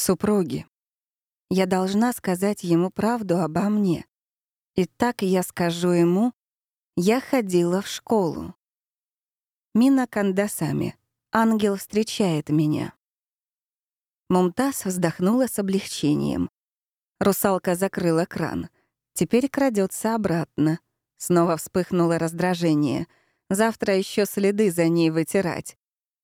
Супруги. Я должна сказать ему правду обо мне. И так я скажу ему, я ходила в школу. Мина Кандасами. Ангел встречает меня. Мумтаз вздохнула с облегчением. Русалка закрыла кран. Теперь крадется обратно. Снова вспыхнуло раздражение. Завтра еще следы за ней вытирать.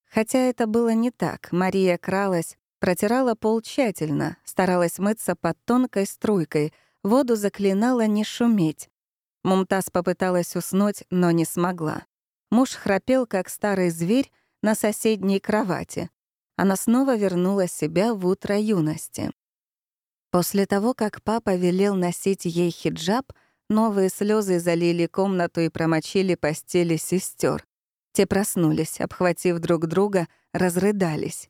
Хотя это было не так. Мария кралась, протирала пол тщательно, старалась мыться под тонкой струйкой, воду заклинала не шуметь. Мумтаз попыталась уснуть, но не смогла. Муж храпел, как старый зверь, на соседней кровати. Она снова вернула себя в утро юности. После того, как папа велел носить ей хиджаб, новые слезы залили комнату и промочили постели сестер. Те проснулись, обхватив друг друга, разрыдались.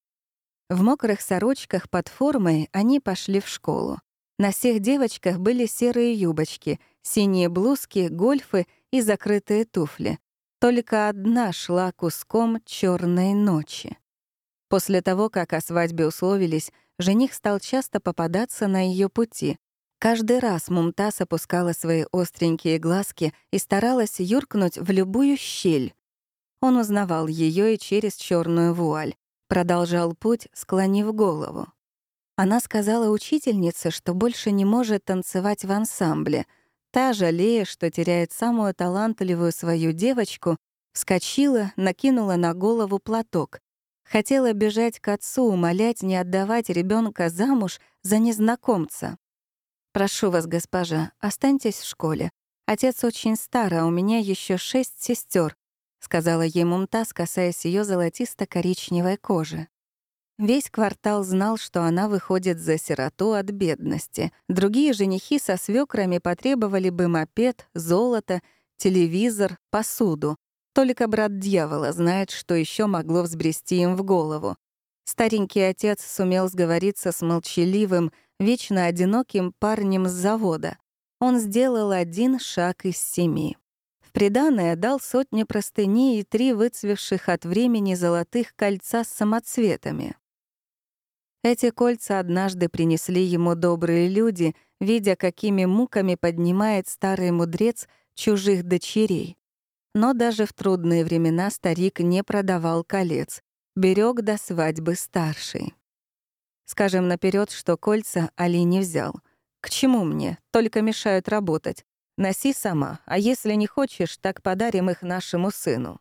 В мокрых сорочках под формой они пошли в школу. На всех девочках были серые юбочки, синие блузки, гольфы и закрытые туфли. Только одна шла куском черной ночи. После того, как о свадьбе условились, жених стал часто попадаться на ее пути. Каждый раз Мумтаз опускала свои остренькие глазки и старалась юркнуть в любую щель. Он узнавал ее и через черную вуаль, продолжал путь, склонив голову. Она сказала учительнице, что больше не может танцевать в ансамбле. Та, жалея, что теряет самую талантливую свою девочку, вскочила, накинула на голову платок. Хотела бежать к отцу, умолять не отдавать ребенка замуж за незнакомца. «Прошу вас, госпожа, останьтесь в школе. Отец очень стар, а у меня еще шесть сестер, сказала ей Мумтаз, касаясь ее золотисто-коричневой кожи. Весь квартал знал, что она выходит за сироту от бедности. Другие женихи со свекрами потребовали бы мопед, золото, телевизор, посуду. Только брат дьявола знает, что еще могло взбрести им в голову. Старенький отец сумел сговориться с молчаливым, вечно одиноким парнем с завода. Он сделал один шаг из семи. В приданое дал сотни простыней и три выцвевших от времени золотых кольца с самоцветами. Эти кольца однажды принесли ему добрые люди, видя, какими муками поднимает старый мудрец чужих дочерей. Но даже в трудные времена старик не продавал колец, берег до свадьбы старший. Скажем наперед, что кольца Али не взял. К чему мне? Только мешают работать. Носи сама, а если не хочешь, так подарим их нашему сыну.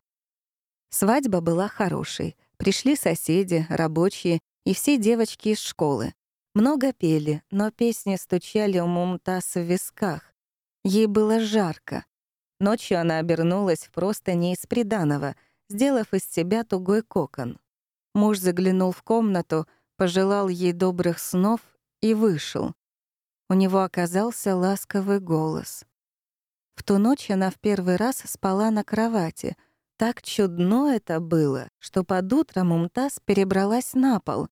Свадьба была хорошей. Пришли соседи, рабочие и все девочки из школы. Много пели, но песни стучали у Мумтаз в висках. Ей было жарко. Ночью она обернулась просто не из приданого, сделав из себя тугой кокон. Муж заглянул в комнату, пожелал ей добрых снов и вышел. У него оказался ласковый голос. В ту ночь она в первый раз спала на кровати. Так чудно это было, что под утро Мумтаз перебралась на пол.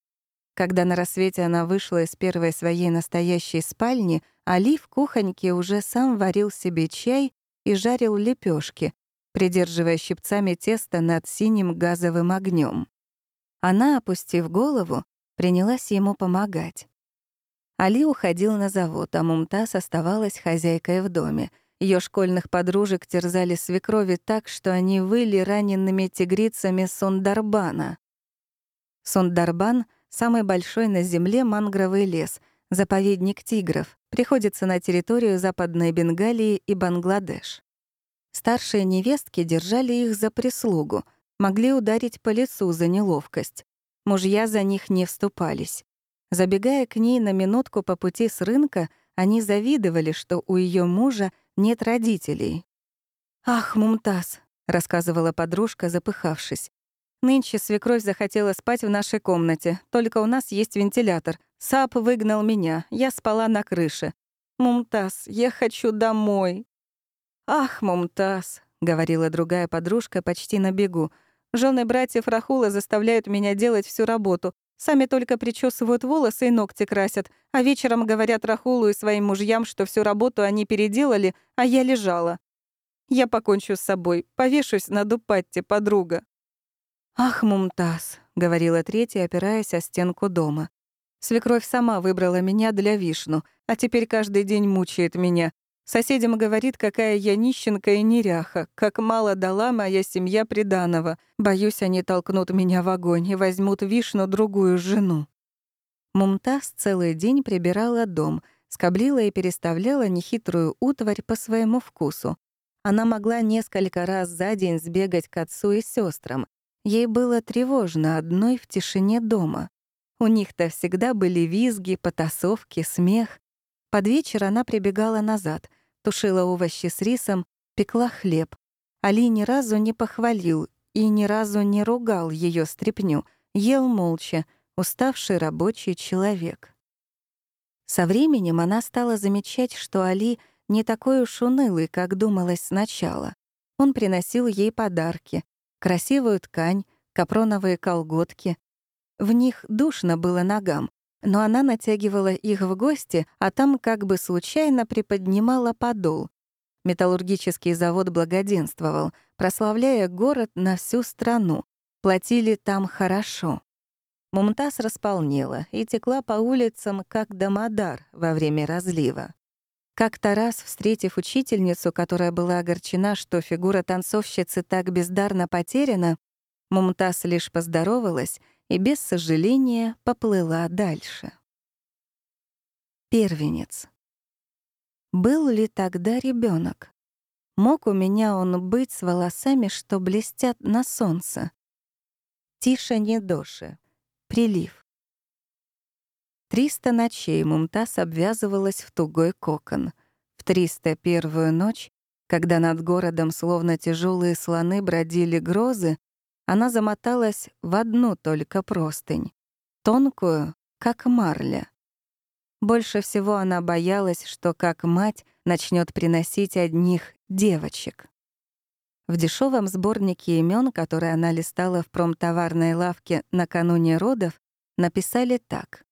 Когда на рассвете она вышла из первой своей настоящей спальни, Али в кухоньке уже сам варил себе чай и жарил лепешки, придерживая щипцами тесто над синим газовым огнем. Она, опустив голову, принялась ему помогать. Али уходил на завод, а Мумтаз оставалась хозяйкой в доме. Ее школьных подружек терзали свекрови так, что они выли ранеными тигрицами Сундарбана. Сундарбан — самый большой на Земле мангровый лес — заповедник тигров, приходится на территорию Западной Бенгалии и Бангладеш. Старшие невестки держали их за прислугу, могли ударить по лицу за неловкость. Мужья за них не вступались. Забегая к ней на минутку по пути с рынка, они завидовали, что у ее мужа нет родителей. «Ах, Мумтаз», — рассказывала подружка, запыхавшись. «Нынче свекровь захотела спать в нашей комнате, только у нас есть вентилятор. Сап выгнал меня, я спала на крыше. «Мумтаз, я хочу домой». «Ах, Мумтаз», — говорила другая подружка почти на бегу, «жены братьев Рахула заставляют меня делать всю работу. Сами только причесывают волосы и ногти красят, а вечером говорят Рахулу и своим мужьям, что всю работу они переделали, а я лежала. Я покончу с собой, повешусь на дупатте, подруга». «Ах, Мумтаз», — говорила третья, опираясь о стенку дома. Свекровь сама выбрала меня для Вишну, а теперь каждый день мучает меня. Соседям говорит, какая я нищенка и неряха, как мало дала моя семья приданого. Боюсь, они толкнут меня в огонь и возьмут Вишну другую жену. Мумтаз целый день прибирала дом, скоблила и переставляла нехитрую утварь по своему вкусу. Она могла несколько раз за день сбегать к отцу и сестрам. Ей было тревожно одной в тишине дома. У них-то всегда были визги, потасовки, смех. Под вечер она прибегала назад, тушила овощи с рисом, пекла хлеб. Али ни разу не похвалил и ни разу не ругал ее стряпню, ел молча, уставший рабочий человек. Со временем она стала замечать, что Али не такой уж унылый, как думалось сначала. Он приносил ей подарки, красивую ткань, капроновые колготки. В них душно было ногам, но она натягивала их в гости, а там как бы случайно приподнимала подол. Металлургический завод благоденствовал, прославляя город на всю страну. Платили там хорошо. Мумтаз располнела и текла по улицам, как Дамодар во время разлива. Как-то раз, встретив учительницу, которая была огорчена, что фигура танцовщицы так бездарно потеряна, Мумтаз лишь поздоровалась и без сожаления поплыла дальше. Первенец. Был ли тогда ребенок? Мог у меня он быть с волосами, что блестят на солнце? Тише не доши. Прилив. Триста ночей Мумтаз обвязывалась в тугой кокон. В триста первую ночь, когда над городом словно тяжелые слоны бродили грозы, она замоталась в одну только простынь, тонкую, как марля. Больше всего она боялась, что как мать начнет приносить одних девочек. В дешевом сборнике имен, который она листала в промтоварной лавке накануне родов, написали так.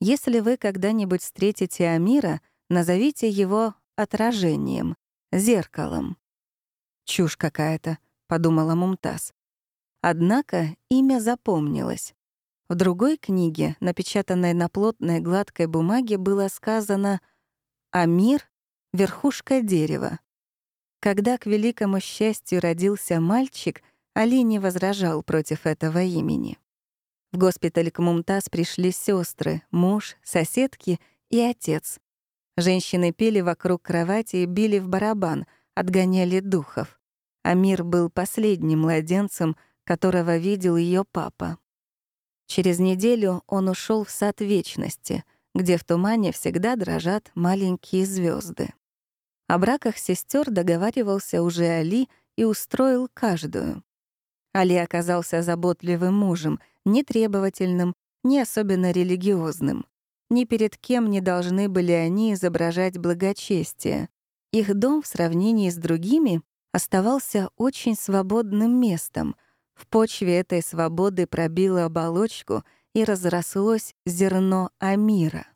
«Если вы когда-нибудь встретите Амира, назовите его отражением, зеркалом». «Чушь какая-то», — подумала Мумтаз. Однако имя запомнилось. В другой книге, напечатанной на плотной гладкой бумаге, было сказано «Амир — верхушка дерева». Когда к великому счастью родился мальчик, Али не возражал против этого имени. В госпиталь к Мумтаз пришли сестры, муж, соседки и отец. Женщины пели вокруг кровати и били в барабан, отгоняли духов. Амир был последним младенцем, которого видел ее папа. Через неделю он ушел в сад вечности, где в тумане всегда дрожат маленькие звезды. О браках сестер договаривался уже Али и устроил каждую. Али оказался заботливым мужем, нетребовательным, не особенно религиозным. Ни перед кем не должны были они изображать благочестие. Их дом в сравнении с другими оставался очень свободным местом. В почве этой свободы пробило оболочку и разрослось зерно Амира.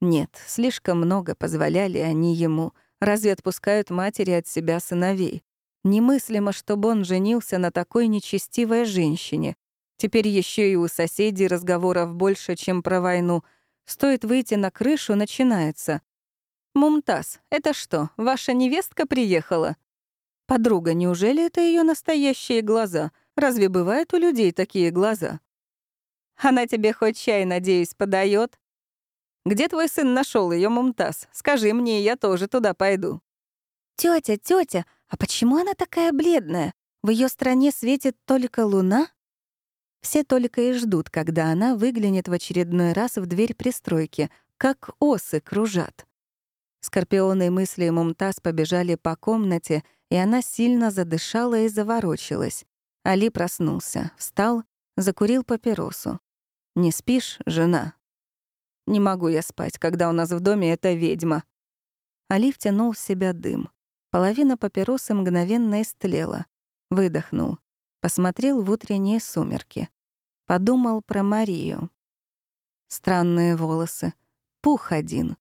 Нет, слишком много позволяли они ему — Разве отпускают матери от себя сыновей? Немыслимо, чтобы он женился на такой нечестивой женщине. Теперь еще и у соседей разговоров больше, чем про войну. Стоит выйти на крышу, начинается. «Мумтаз, это что, ваша невестка приехала?» «Подруга, неужели это ее настоящие глаза? Разве бывают у людей такие глаза?» «Она тебе хоть чай, надеюсь, подает? Где твой сын нашел ее, Мумтаз? Скажи мне, я тоже туда пойду». Тетя, тетя, а почему она такая бледная? В ее стране светит только луна?» Все только и ждут, когда она выглянет в очередной раз в дверь пристройки, как осы кружат. Скорпионы мысли Мумтаз побежали по комнате, и она сильно задышала и заворочилась. Али проснулся, встал, закурил папиросу. «Не спишь, жена?» Не могу я спать, когда у нас в доме эта ведьма». Али втянул в себя дым. Половина папиросы мгновенно истлела. Выдохнул. Посмотрел в утренние сумерки. Подумал про Марию. Странные волосы. Пух один.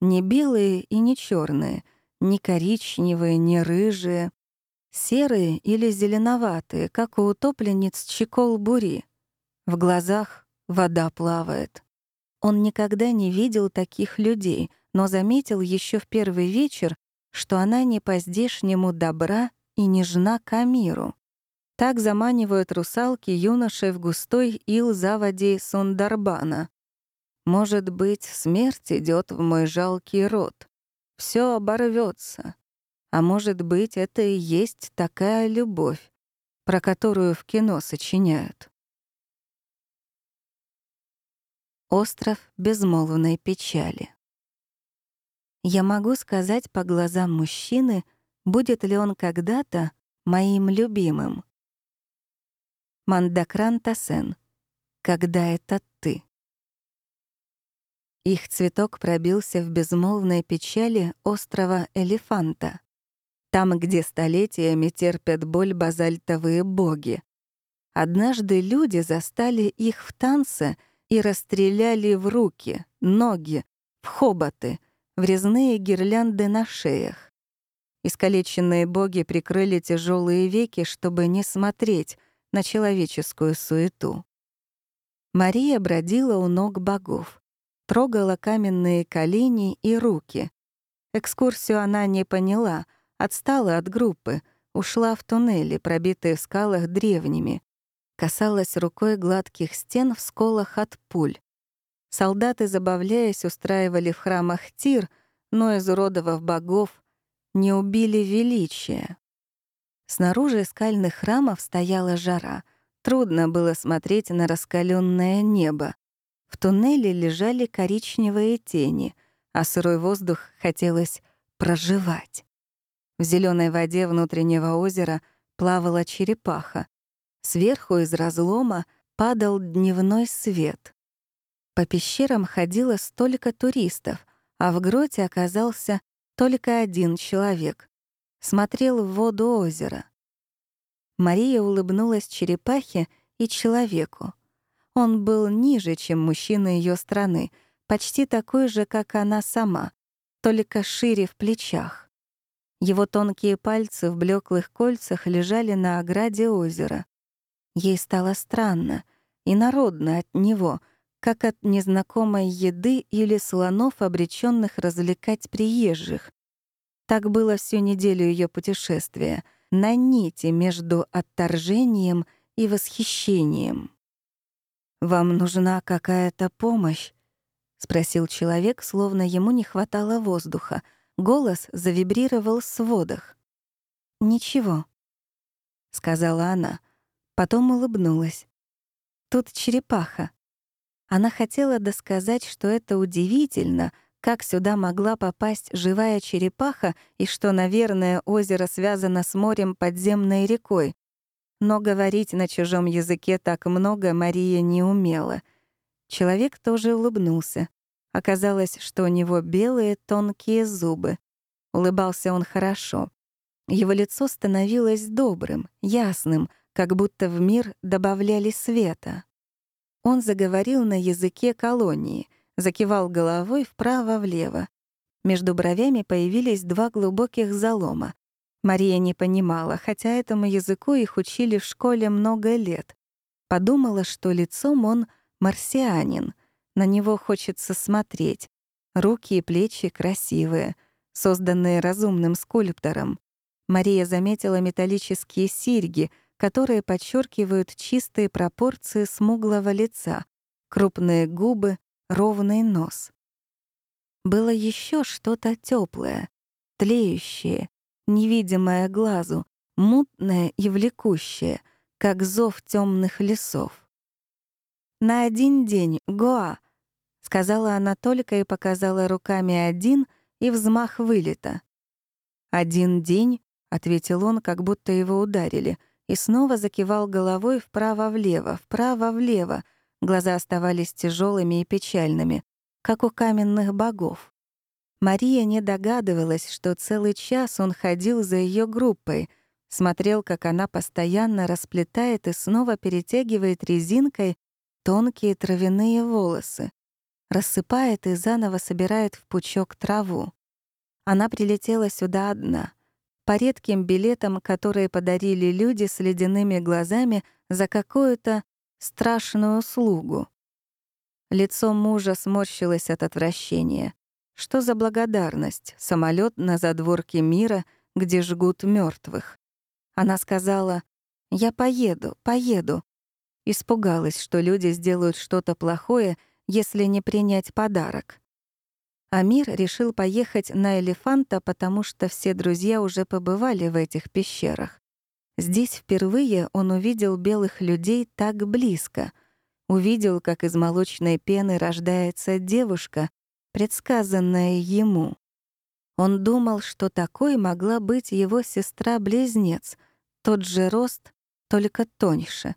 Не белые и не черные, не коричневые, не рыжие. Серые или зеленоватые, как у утопленниц Чикол-Бури. В глазах вода плавает. Он никогда не видел таких людей, но заметил еще в первый вечер, что она не по-здешнему добра и нежна к Амиру. Так заманивают русалки юношей в густой ил заводе Сундарбана. Может быть, смерть идет в мой жалкий род. Все оборвется. А может быть, это и есть такая любовь, про которую в кино сочиняют. Остров безмолвной печали. Я могу сказать по глазам мужчины, будет ли он когда-то моим любимым. Мандакран Тасен. Когда это ты? Их цветок пробился в безмолвной печали острова Элефанта, там, где столетиями терпят боль базальтовые боги. Однажды люди застали их в танце и расстреляли в руки, ноги, в хоботы, в резные гирлянды на шеях. Искалеченные боги прикрыли тяжелые веки, чтобы не смотреть на человеческую суету. Мария бродила у ног богов трогала каменные колени и руки. Экскурсию она не поняла, отстала от группы, ушла в туннели, пробитые в скалах древними. Касалась рукой гладких стен в сколах от пуль. Солдаты, забавляясь, устраивали в храмах тир, но, изуродовав богов, не убили величие. Снаружи скальных храмов стояла жара. Трудно было смотреть на раскаленное небо. В туннеле лежали коричневые тени, а сырой воздух хотелось проживать. В зеленой воде внутреннего озера плавала черепаха. Сверху из разлома падал дневной свет. По пещерам ходило столько туристов, а в гроте оказался только один человек. Смотрел в воду озера. Мария улыбнулась черепахе и человеку. Он был ниже, чем мужчина ее страны, почти такой же, как она сама, только шире в плечах. Его тонкие пальцы в блеклых кольцах лежали на ограде озера. Ей стало странно и народно от него, как от незнакомой еды или слонов, обреченных развлекать приезжих. Так было всю неделю ее путешествия, на нити между отторжением и восхищением. «Вам нужна какая-то помощь?» — спросил человек, словно ему не хватало воздуха. Голос завибрировал в сводах. «Ничего», — сказала она. Потом улыбнулась. «Тут черепаха». Она хотела досказать, что это удивительно, как сюда могла попасть живая черепаха и что, наверное, озеро связано с морем подземной рекой, но говорить на чужом языке так много Мария не умела. Человек тоже улыбнулся. Оказалось, что у него белые тонкие зубы. Улыбался он хорошо. Его лицо становилось добрым, ясным, как будто в мир добавляли света. Он заговорил на языке колонии, закивал головой вправо-влево. Между бровями появились два глубоких залома. Мария не понимала, хотя этому языку их учили в школе много лет. Подумала, что лицом он марсианин, на него хочется смотреть. Руки и плечи красивые, созданные разумным скульптором. Мария заметила металлические серьги, которые подчеркивают чистые пропорции смуглого лица, крупные губы, ровный нос. Было еще что-то теплое, тлеющее, невидимое глазу, мутное и влекущее, как зов темных лесов. «На один день, Гоа!» — сказала она только и показала руками один и взмах вылета. «Один день», — ответил он, как будто его ударили, и снова закивал головой вправо-влево, вправо-влево. Глаза оставались тяжелыми и печальными, как у каменных богов. Мария не догадывалась, что целый час он ходил за ее группой, смотрел, как она постоянно расплетает и снова перетягивает резинкой тонкие травяные волосы, рассыпает и заново собирает в пучок траву. Она прилетела сюда одна, по редким билетам, которые подарили люди с ледяными глазами за какую-то страшную услугу. Лицо мужа сморщилось от отвращения. Что за благодарность? Самолет на задворке мира, где жгут мертвых. Она сказала, «Я поеду, поеду». Испугалась, что люди сделают что-то плохое, если не принять подарок. Амир решил поехать на элефанта, потому что все друзья уже побывали в этих пещерах. Здесь впервые он увидел белых людей так близко — увидел, как из молочной пены рождается девушка, предсказанная ему. Он думал, что такой могла быть его сестра-близнец, тот же рост, только тоньше,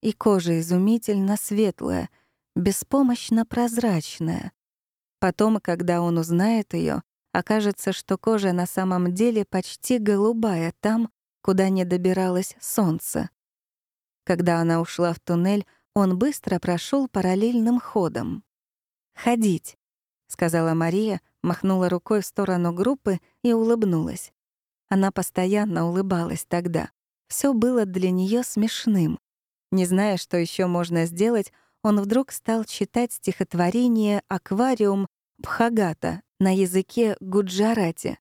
и кожа изумительно светлая, беспомощно прозрачная. Потом, когда он узнает ее, окажется, что кожа на самом деле почти голубая там, куда не добиралось солнце. Когда она ушла в туннель, он быстро прошел параллельным ходом. «Ходить», — сказала Мария, махнула рукой в сторону группы и улыбнулась. Она постоянно улыбалась тогда. Все было для нее смешным. Не зная, что еще можно сделать, он вдруг стал читать стихотворение «Аквариум» Бхагата на языке гуджарати.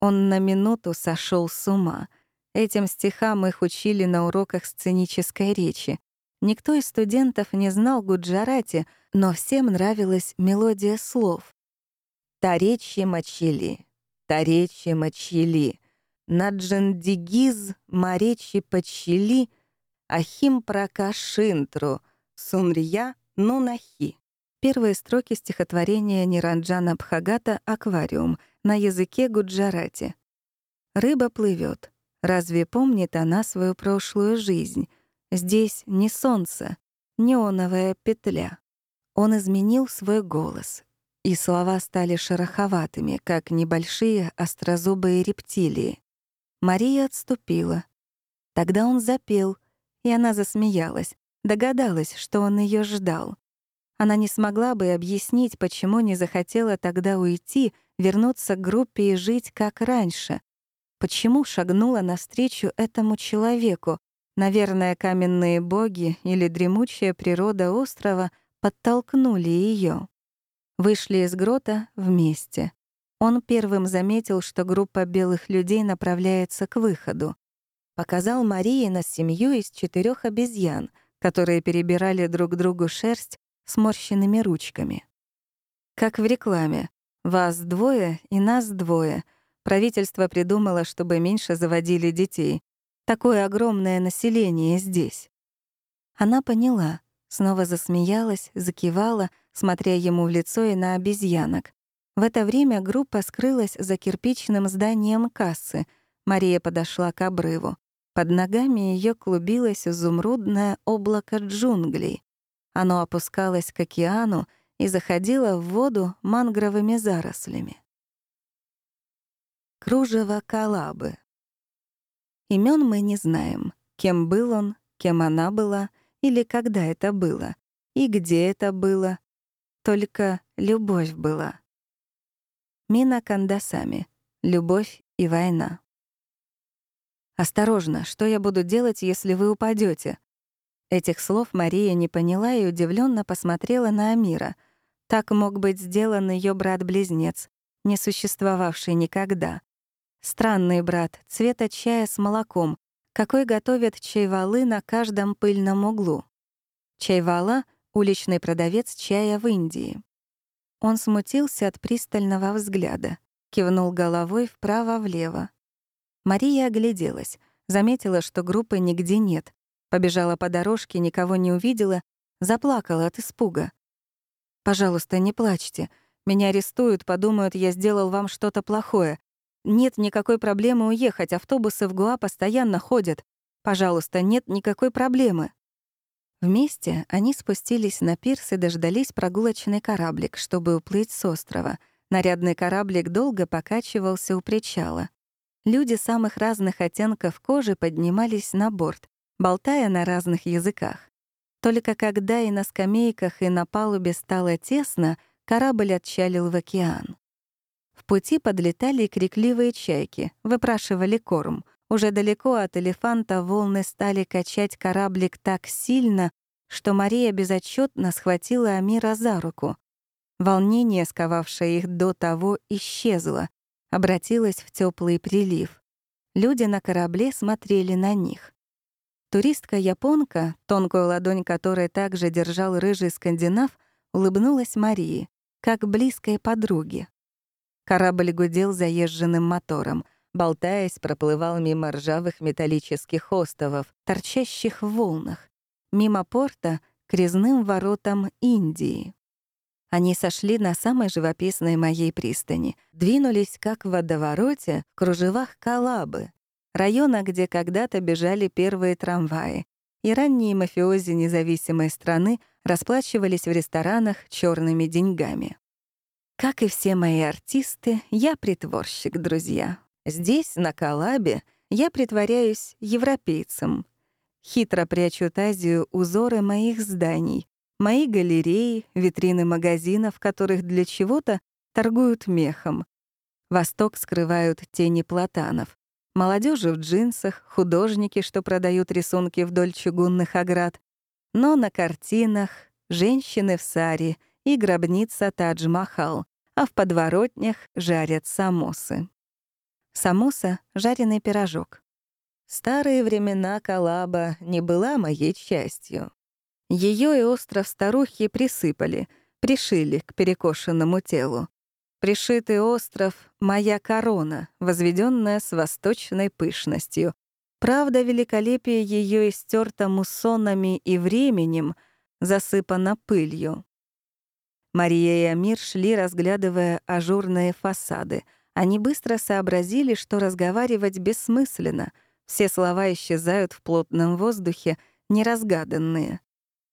Он на минуту сошел с ума. Этим стихам их учили на уроках сценической речи. Никто из студентов не знал Гуджарати, но всем нравилась мелодия слов. «Таречи мочили, таречи мочили, наджандигиз маречи почили, ахим пракашинтру, сунрия нунахи». Первые строки стихотворения Ниранджана Бхагата «Аквариум» на языке Гуджарати. «Рыба плывет. Разве помнит она свою прошлую жизнь?» Здесь не солнце, неоновая петля. Он изменил свой голос, и слова стали шероховатыми, как небольшие острозубые рептилии. Мария отступила. Тогда он запел, и она засмеялась, догадалась, что он ее ждал. Она не смогла бы объяснить, почему не захотела тогда уйти, вернуться к группе и жить как раньше. Почему шагнула навстречу этому человеку, Наверное, каменные боги или дремучая природа острова подтолкнули ее. Вышли из грота вместе. Он первым заметил, что группа белых людей направляется к выходу. Показал Марии на семью из четырех обезьян, которые перебирали друг другу шерсть сморщенными ручками. Как в рекламе. «Вас двое и нас двое». Правительство придумало, чтобы меньше заводили детей. Такое огромное население здесь. Она поняла, снова засмеялась, закивала, смотря ему в лицо и на обезьянок. В это время группа скрылась за кирпичным зданием кассы. Мария подошла к обрыву. Под ногами ее клубилось изумрудное облако джунглей. Оно опускалось к океану и заходило в воду мангровыми зарослями. Кружево Калабы Имен мы не знаем. Кем был он, кем она была, или когда это было, и где это было. Только любовь была. Мина Кандасами. Любовь и война. «Осторожно, что я буду делать, если вы упадете? Этих слов Мария не поняла и удивленно посмотрела на Амира. Так мог быть сделан ее брат-близнец, не существовавший никогда. Странный брат, цвета чая с молоком, какой готовят чайвалы на каждом пыльном углу. Чайвала — уличный продавец чая в Индии. Он смутился от пристального взгляда, кивнул головой вправо-влево. Мария огляделась, заметила, что группы нигде нет, побежала по дорожке, никого не увидела, заплакала от испуга. «Пожалуйста, не плачьте. Меня арестуют, подумают, я сделал вам что-то плохое. Нет никакой проблемы уехать, автобусы в Гуа постоянно ходят. Пожалуйста, нет никакой проблемы. Вместе они спустились на пирс и дождались прогулочный кораблик, чтобы уплыть с острова. Нарядный кораблик долго покачивался у причала. Люди самых разных оттенков кожи поднимались на борт, болтая на разных языках. Только когда и на скамейках, и на палубе стало тесно, корабль отчалил в океан. В пути подлетали крикливые чайки, выпрашивали корм. Уже далеко от элефанта волны стали качать кораблик так сильно, что Мария безотчетно схватила Амира за руку. Волнение, сковавшее их до того, исчезло, обратилось в теплый прилив. Люди на корабле смотрели на них. Туристка-японка, тонкую ладонь которой также держал рыжий скандинав, улыбнулась Марии, как близкой подруге. Корабль гудел заезженным мотором, болтаясь, проплывал мимо ржавых металлических остовов, торчащих в волнах, мимо порта к резным воротам Индии. Они сошли на самой живописной моей пристани, двинулись, как в водовороте, в кружевах Калабы, района, где когда-то бежали первые трамваи, и ранние мафиози независимой страны расплачивались в ресторанах черными деньгами. Как и все мои артисты, я притворщик, друзья. Здесь, на Калабе, я притворяюсь европейцем. Хитро прячу Азию узоры моих зданий, мои галереи, витрины магазинов, которых для чего-то торгуют мехом. Восток скрывают тени платанов. Молодежи в джинсах, художники, что продают рисунки вдоль чугунных оград. Но на картинах женщины в саре и гробница Тадж-Махал, а в подворотнях жарят самосы. Самоса — жареный пирожок. Старые времена Калаба не была моей частью. Ее и остров старухи присыпали, пришили к перекошенному телу. Пришитый остров — моя корона, возведенная с восточной пышностью. Правда, великолепие ее истерто муссонами и временем, засыпано пылью. Мария и Амир шли, разглядывая ажурные фасады — они быстро сообразили, что разговаривать бессмысленно. Все слова исчезают в плотном воздухе, неразгаданные.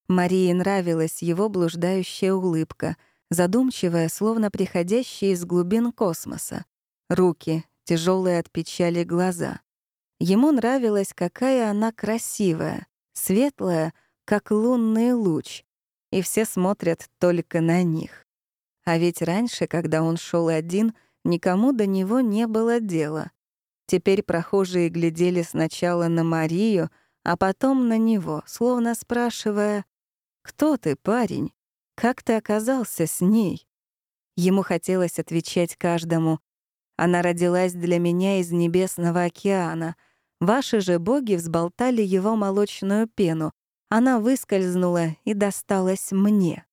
Марии нравилась его блуждающая улыбка, задумчивая, словно приходящая из глубин космоса. Руки, тяжелые от печали глаза. Ему нравилось, какая она красивая, светлая, как лунный луч, и все смотрят только на них. А ведь раньше, когда он шел один — Никому до него не было дела. Теперь прохожие глядели сначала на Марию, а потом на него, словно спрашивая, «Кто ты, парень? Как ты оказался с ней?» Ему хотелось отвечать каждому, «Она родилась для меня из небесного океана. Ваши же боги взболтали его молочную пену. Она выскользнула и досталась мне».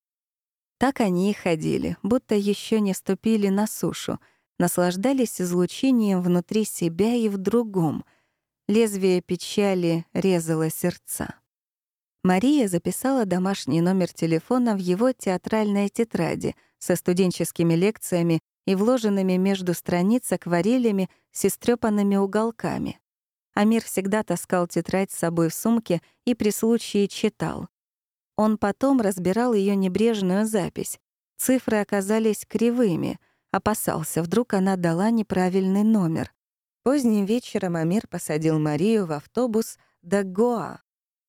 Так они и ходили, будто еще не ступили на сушу — наслаждались излучением внутри себя и в другом. Лезвие печали резало сердца. Мария записала домашний номер телефона в его театральной тетради со студенческими лекциями и вложенными между страниц акварелями с истрёпанными уголками. Амир всегда таскал тетрадь с собой в сумке и при случае читал. Он потом разбирал ее небрежную запись. Цифры оказались кривыми — Опасался, вдруг она дала неправильный номер. Поздним вечером Амир посадил Марию в автобус до Гоа.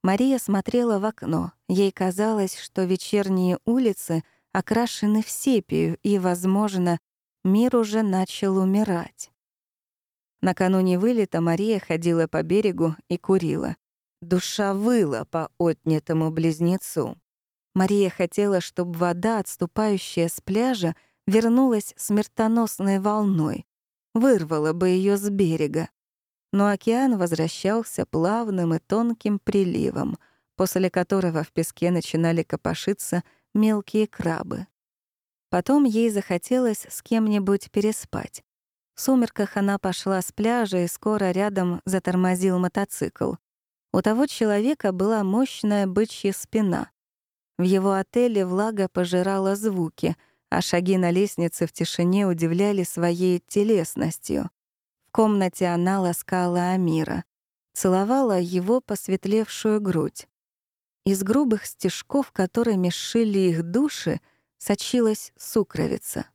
Мария смотрела в окно. Ей казалось, что вечерние улицы окрашены в сепию, и, возможно, мир уже начал умирать. Накануне вылета Мария ходила по берегу и курила. Душа выла по отнятому близнецу. Мария хотела, чтобы вода, отступающая с пляжа, вернулась смертоносной волной, вырвала бы ее с берега. Но океан возвращался плавным и тонким приливом, после которого в песке начинали копошиться мелкие крабы. Потом ей захотелось с кем-нибудь переспать. В сумерках она пошла с пляжа, и скоро рядом затормозил мотоцикл. У того человека была мощная бычья спина. В его отеле влага пожирала звуки — а шаги на лестнице в тишине удивляли своей телесностью. Комнате она ласкала Амира, целовала его посветлевшую грудь. Из грубых стежков, которыми сшили их души, сочилась сукровица.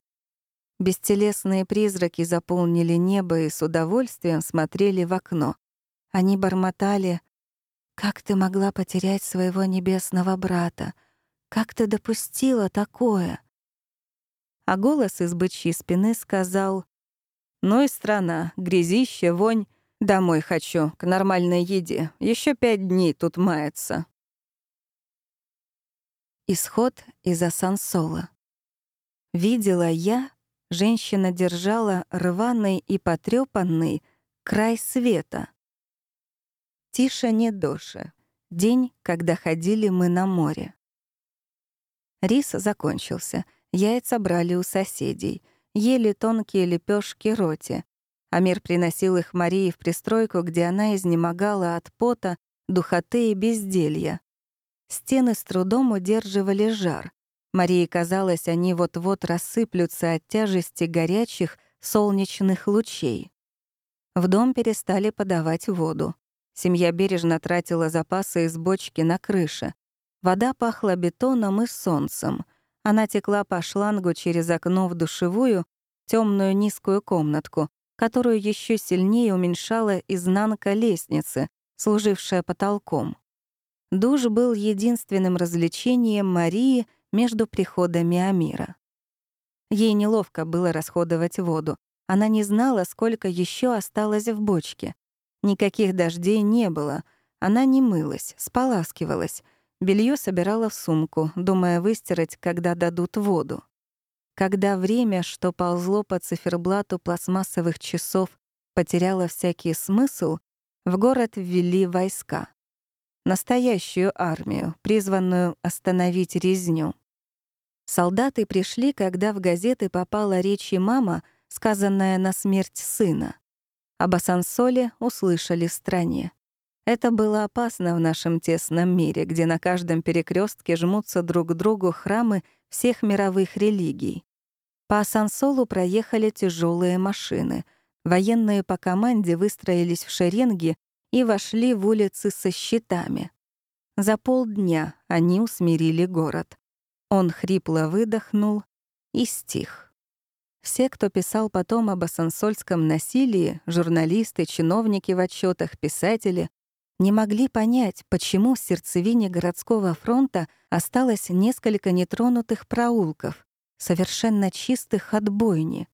Бестелесные призраки заполнили небо и с удовольствием смотрели в окно. Они бормотали «Как ты могла потерять своего небесного брата? Как ты допустила такое?» а голос из бычьей спины сказал «Ну и страна, грязище, вонь. Домой хочу, к нормальной еде. Еще пять дней тут мается». Исход из Асансола. Видела я, женщина держала рваный и потрёпанный край света. Тише не доша. День, когда ходили мы на море. Рис закончился. Яйца брали у соседей. Ели тонкие лепешки роти. Амир приносил их Марии в пристройку, где она изнемогала от пота, духоты и безделья. Стены с трудом удерживали жар. Марии казалось, они вот-вот рассыплются от тяжести горячих солнечных лучей. В дом перестали подавать воду. Семья бережно тратила запасы из бочки на крыше. Вода пахла бетоном и солнцем. Она текла по шлангу через окно в душевую, темную низкую комнатку, которую еще сильнее уменьшала изнанка лестницы, служившая потолком. Душ был единственным развлечением Марии между приходами Амира. Ей неловко было расходовать воду. Она не знала, сколько еще осталось в бочке. Никаких дождей не было. Она не мылась, споласкивалась. Белье собирала в сумку, думая выстирать, когда дадут воду. Когда время, что ползло по циферблату пластмассовых часов, потеряло всякий смысл, в город ввели войска. Настоящую армию, призванную остановить резню. Солдаты пришли, когда в газеты попала речь мама, сказанная на смерть сына. Об Асансоле услышали в стране. Это было опасно в нашем тесном мире, где на каждом перекрестке жмутся друг к другу храмы всех мировых религий. По Асансолу проехали тяжелые машины. Военные по команде выстроились в шеренги и вошли в улицы со щитами. За полдня они усмирили город. Он хрипло выдохнул и стих. Все, кто писал потом об ассансольском насилии, журналисты, чиновники в отчетах, писатели, не могли понять, почему в сердцевине городского фронта осталось несколько нетронутых проулков, совершенно чистых от бойни.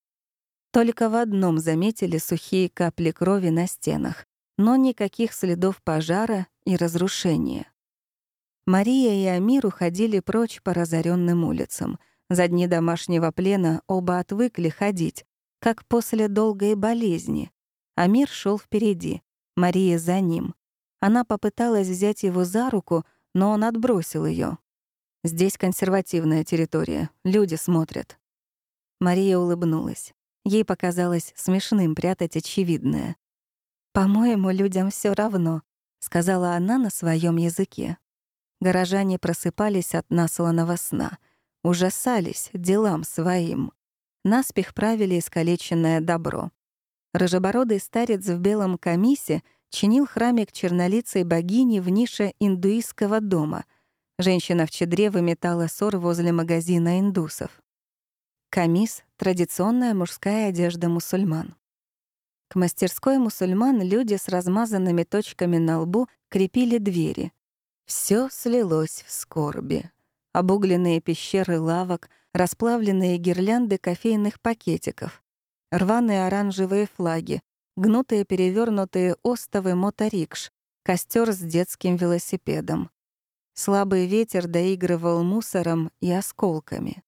Только в одном заметили сухие капли крови на стенах, но никаких следов пожара и разрушения. Мария и Амир уходили прочь по разоренным улицам — за дни домашнего плена оба отвыкли ходить, как после долгой болезни. Амир шел впереди, Мария за ним. Она попыталась взять его за руку, но он отбросил ее. «Здесь консервативная территория, люди смотрят». Мария улыбнулась. Ей показалось смешным прятать очевидное. «По-моему, людям все равно», — сказала она на своем языке. Горожане просыпались от насланного сна ужасались делам своим. Наспех правили искалеченное добро. Рыжебородый старец в белом камисе чинил храмик чернолицей богини в нише индуистского дома. Женщина в чедре выметала ссор возле магазина индусов. Камис — традиционная мужская одежда мусульман. К мастерской мусульман люди с размазанными точками на лбу крепили двери. Все слилось в скорби обугленные пещеры лавок, расплавленные гирлянды кофейных пакетиков, рваные оранжевые флаги, гнутые перевернутые остовы моторикш, костер с детским велосипедом. Слабый ветер доигрывал мусором и осколками.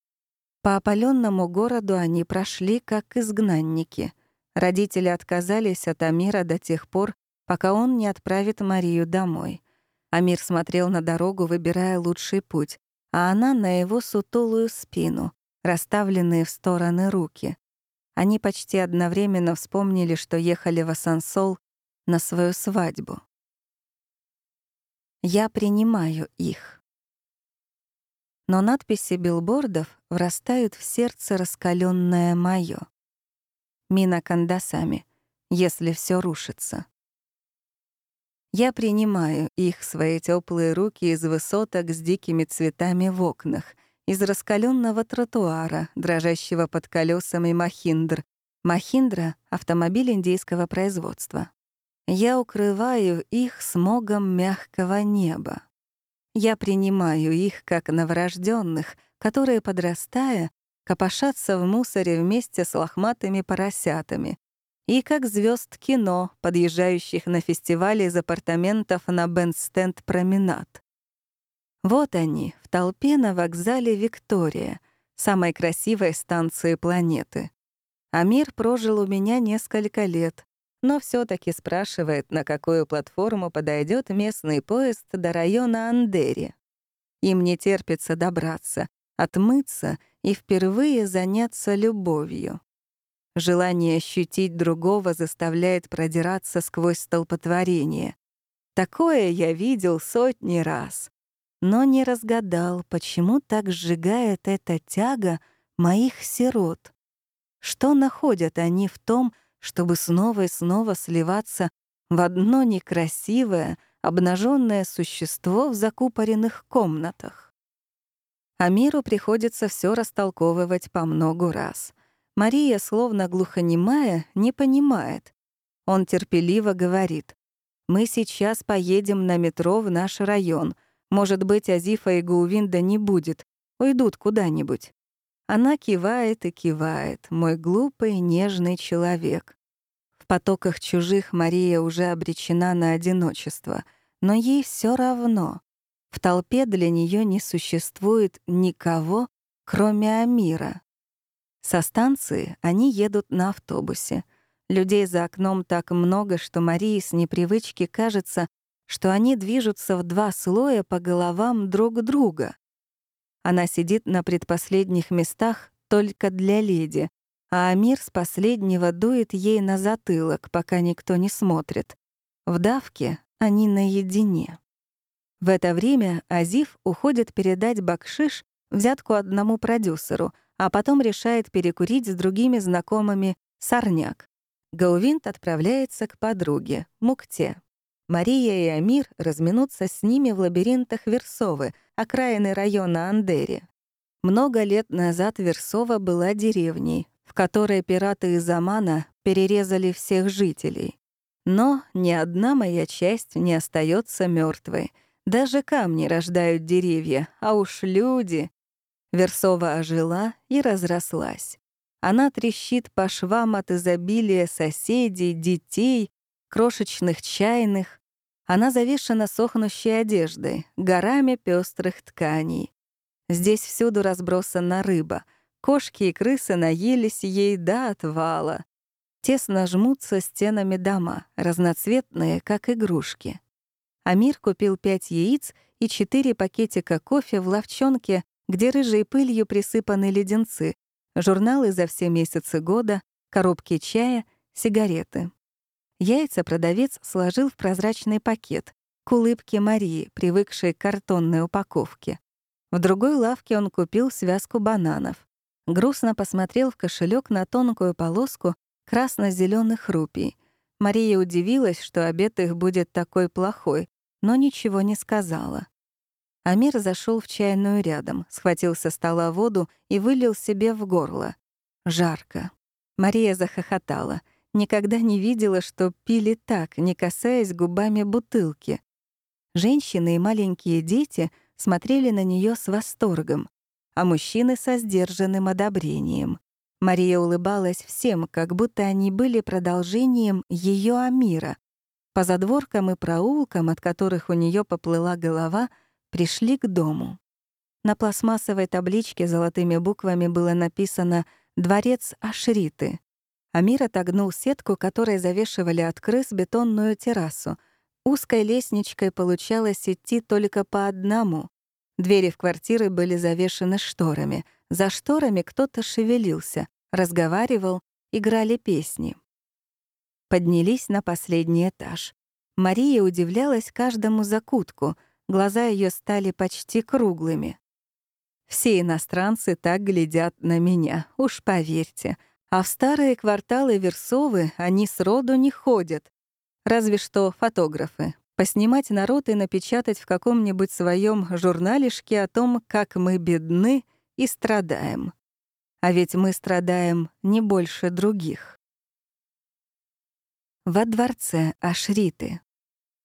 По опаленному городу они прошли как изгнанники. Родители отказались от Амира до тех пор, пока он не отправит Марию домой. Амир смотрел на дорогу, выбирая лучший путь, а она на его сутулую спину, расставленные в стороны руки. Они почти одновременно вспомнили, что ехали в Асансол на свою свадьбу. «Я принимаю их». Но надписи билбордов врастают в сердце раскаленное моё. Мина Кандасами, если все рушится. Я принимаю их, свои теплые руки из высоток с дикими цветами в окнах, из раскаленного тротуара, дрожащего под колесами Махиндр. Махиндра — автомобиль индийского производства. Я укрываю их смогом мягкого неба. Я принимаю их как новорожденных, которые, подрастая, копошатся в мусоре вместе с лохматыми поросятами, и как звезд кино, подъезжающих на фестивале из апартаментов на Бенстенд променад. Вот они, в толпе на вокзале Виктория, самой красивой станции планеты. Амир прожил у меня несколько лет, но все таки спрашивает, на какую платформу подойдет местный поезд до района Андери. Им не терпится добраться, отмыться и впервые заняться любовью. Желание ощутить другого заставляет продираться сквозь столпотворение. Такое я видел сотни раз, но не разгадал, почему так сжигает эта тяга моих сирот. Что находят они в том, чтобы снова и снова сливаться в одно некрасивое, обнаженное существо в закупоренных комнатах? Амиру приходится все растолковывать по многу раз. Мария, словно глухонемая, не понимает. Он терпеливо говорит. «Мы сейчас поедем на метро в наш район. Может быть, Азифа и Гаувинда не будет. Уйдут куда-нибудь». Она кивает и кивает, мой глупый, нежный человек. В потоках чужих Мария уже обречена на одиночество, но ей все равно. В толпе для нее не существует никого, кроме Амира. Со станции они едут на автобусе. Людей за окном так много, что Марии с непривычки кажется, что они движутся в два слоя по головам друг друга. Она сидит на предпоследних местах только для леди, а Амир с последнего дует ей на затылок, пока никто не смотрит. В давке они наедине. В это время Азиф уходит передать бакшиш взятку одному продюсеру, а потом решает перекурить с другими знакомыми сорняк. Гаувинт отправляется к подруге, Мукте. Мария и Амир разминутся с ними в лабиринтах Версовы, окраины района Андери. Много лет назад Версова была деревней, в которой пираты из Амана перерезали всех жителей. Но ни одна моя часть не остается мертвой. Даже камни рождают деревья, а уж люди. Версова ожила и разрослась. Она трещит по швам от изобилия соседей, детей, крошечных чайных, она завешена сохнущей одеждой, горами пестрых тканей. Здесь всюду разбросана рыба. Кошки и крысы наелись ей до отвала. Тесно жмутся стенами дома, разноцветные, как игрушки. Амир купил пять яиц и четыре пакетика кофе в ловчонке, где рыжей пылью присыпаны леденцы, журналы за все месяцы года, коробки чая, сигареты. Яйца продавец сложил в прозрачный пакет, к улыбке Марии, привыкшей к картонной упаковке. В другой лавке он купил связку бананов. Грустно посмотрел в кошелек на тонкую полоску красно зеленых рупий. Мария удивилась, что обед их будет такой плохой, но ничего не сказала. Амир зашел в чайную рядом, схватил со стола воду и вылил себе в горло. Жарко. Мария захохотала — Никогда не видела, что пили так, не касаясь губами бутылки. Женщины и маленькие дети смотрели на нее с восторгом, а мужчины — со сдержанным одобрением. Мария улыбалась всем, как будто они были продолжением ее Амира. По задворкам и проулкам, от которых у нее поплыла голова, пришли к дому. На пластмассовой табличке золотыми буквами было написано «Дворец Ашриты». Амир отогнул сетку, которой завешивали от крыс бетонную террасу. Узкой лестничкой получалось идти только по одному. Двери в квартиры были завешены шторами. За шторами кто-то шевелился, разговаривал, играли песни. Поднялись на последний этаж. Мария удивлялась каждому закутку, глаза ее стали почти круглыми. «Все иностранцы так глядят на меня, уж поверьте», а в старые кварталы Версовы они сроду не ходят. Разве что фотографы. Поснимать народ и напечатать в каком-нибудь своем журналишке о том, как мы бедны и страдаем. А ведь мы страдаем не больше других. Во дворце Ашриты.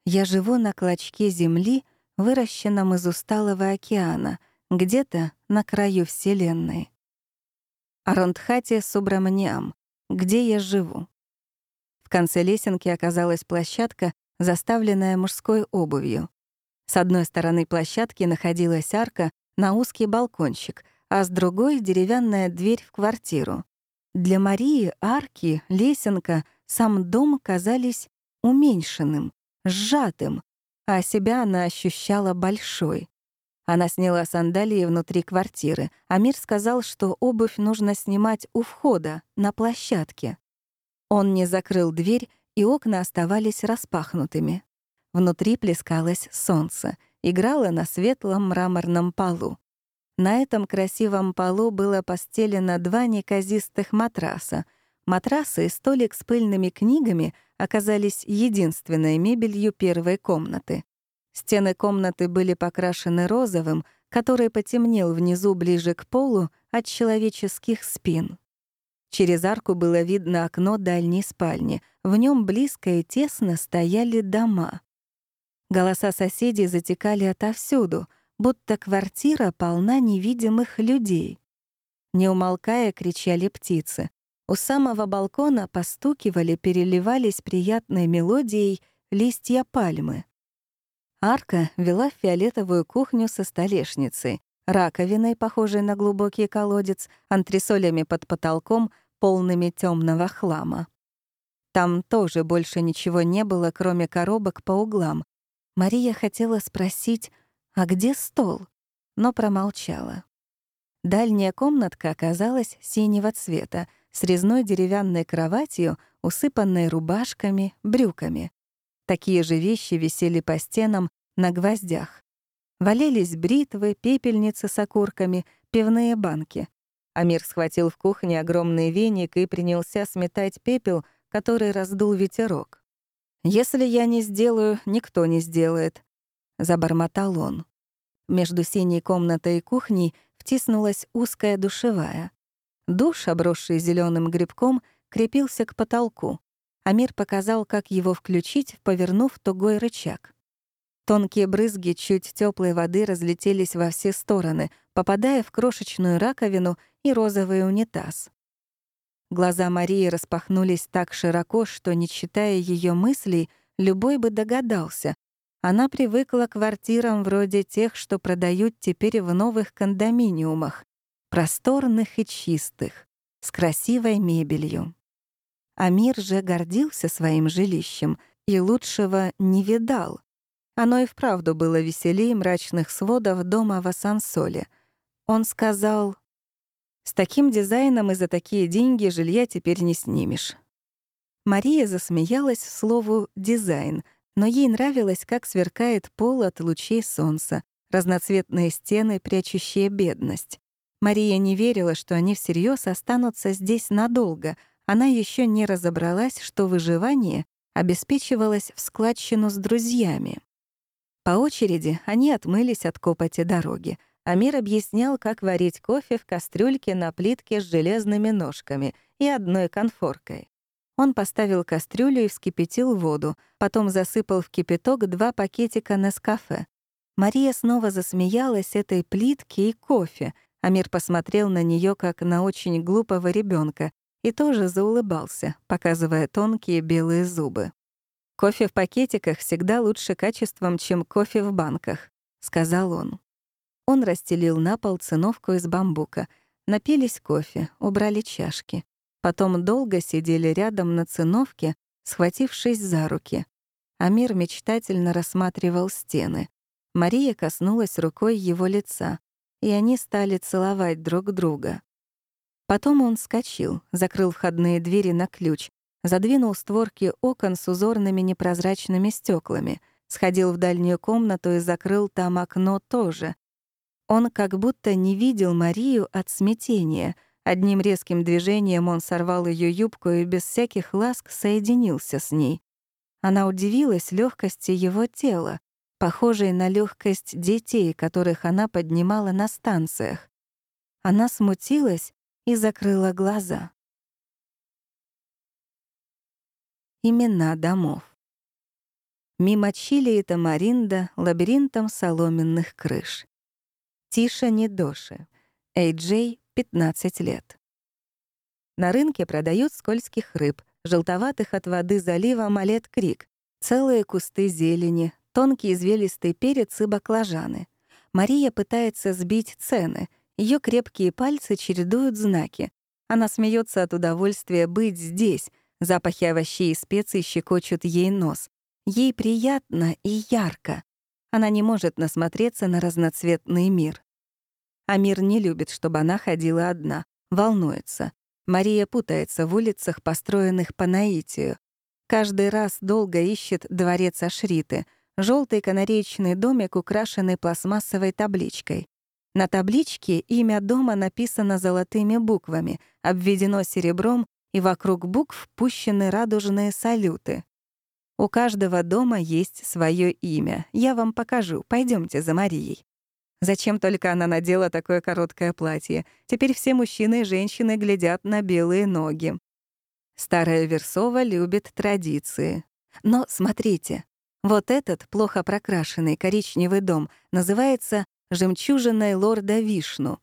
Я живу на клочке земли, выращенном из усталого океана, где-то на краю Вселенной. Арандхати Субраманиам, где я живу. В конце лесенки оказалась площадка, заставленная мужской обувью. С одной стороны площадки находилась арка на узкий балкончик, а с другой — деревянная дверь в квартиру. Для Марии арки, лесенка, сам дом казались уменьшенным, сжатым, а себя она ощущала большой. Она сняла сандалии внутри квартиры. Амир сказал, что обувь нужно снимать у входа, на площадке. Он не закрыл дверь, и окна оставались распахнутыми. Внутри плескалось солнце, играло на светлом мраморном полу. На этом красивом полу было постелено два неказистых матраса. Матрасы и столик с пыльными книгами оказались единственной мебелью первой комнаты. Стены комнаты были покрашены розовым, который потемнел внизу ближе к полу от человеческих спин. Через арку было видно окно дальней спальни. В нем близко и тесно стояли дома. Голоса соседей затекали отовсюду, будто квартира полна невидимых людей. Не умолкая, кричали птицы. У самого балкона постукивали, переливались приятной мелодией листья пальмы. Арка вела в фиолетовую кухню со столешницей, раковиной, похожей на глубокий колодец, антресолями под потолком, полными темного хлама. Там тоже больше ничего не было, кроме коробок по углам. Мария хотела спросить, а где стол? Но промолчала. Дальняя комнатка оказалась синего цвета, с резной деревянной кроватью, усыпанной рубашками, брюками. Такие же вещи висели по стенам на гвоздях. Валялись бритвы, пепельницы с окурками, пивные банки. Амир схватил в кухне огромный веник и принялся сметать пепел, который раздул ветерок. «Если я не сделаю, никто не сделает», — забормотал он. Между синей комнатой и кухней втиснулась узкая душевая. Душ, обросший зеленым грибком, крепился к потолку. Амир показал, как его включить, повернув тугой рычаг. Тонкие брызги чуть теплой воды разлетелись во все стороны, попадая в крошечную раковину и розовый унитаз. Глаза Марии распахнулись так широко, что, не читая ее мыслей, любой бы догадался. Она привыкла к квартирам вроде тех, что продают теперь в новых кондоминиумах, просторных и чистых, с красивой мебелью. Амир же гордился своим жилищем и лучшего не видал. Оно и вправду было веселее мрачных сводов дома в Асансоле. Он сказал, «С таким дизайном и за такие деньги жилья теперь не снимешь». Мария засмеялась слову «дизайн», но ей нравилось, как сверкает пол от лучей солнца, разноцветные стены, прячущие бедность. Мария не верила, что они всерьез останутся здесь надолго — она еще не разобралась, что выживание обеспечивалось в складчину с друзьями. По очереди они отмылись от копоти дороги. Амир объяснял, как варить кофе в кастрюльке на плитке с железными ножками и одной конфоркой. Он поставил кастрюлю и вскипятил воду, потом засыпал в кипяток два пакетика Нескафе. Мария снова засмеялась этой плитке и кофе. Амир посмотрел на нее как на очень глупого ребенка и тоже заулыбался, показывая тонкие белые зубы. «Кофе в пакетиках всегда лучше качеством, чем кофе в банках», — сказал он. Он расстелил на пол циновку из бамбука. Напились кофе, убрали чашки. Потом долго сидели рядом на циновке, схватившись за руки. Амир мечтательно рассматривал стены. Мария коснулась рукой его лица, и они стали целовать друг друга. Потом он вскочил, закрыл входные двери на ключ, задвинул створки окон с узорными непрозрачными стеклами, сходил в дальнюю комнату и закрыл там окно тоже. Он как будто не видел Марию от смятения. Одним резким движением он сорвал ее юбку и без всяких ласк соединился с ней. Она удивилась легкости его тела, похожей на легкость детей, которых она поднимала на станциях. Она смутилась и закрыла глаза. Имена домов. Мимо Чили и Тамаринда лабиринтом соломенных крыш. Тиша Недоши. Эй-Джей, 15 лет. На рынке продают скользких рыб, желтоватых от воды залива Малет-Крик, целые кусты зелени, тонкий извилистый перец и баклажаны. Мария пытается сбить цены. Ее крепкие пальцы чередуют знаки. Она смеется от удовольствия быть здесь. Запахи овощей и специй щекочут ей нос. Ей приятно и ярко. Она не может насмотреться на разноцветный мир. Амир не любит, чтобы она ходила одна, волнуется. Мария путается в улицах, построенных по наитию. Каждый раз долго ищет дворец Ашриты, желтый канареечный домик, украшенный пластмассовой табличкой. На табличке имя дома написано золотыми буквами, обведено серебром, и вокруг букв пущены радужные салюты. У каждого дома есть свое имя. Я вам покажу. Пойдемте за Марией. Зачем только она надела такое короткое платье? Теперь все мужчины и женщины глядят на белые ноги. Старая Версова любит традиции. Но смотрите, вот этот плохо прокрашенный коричневый дом называется «Жемчужиной лорда Вишну».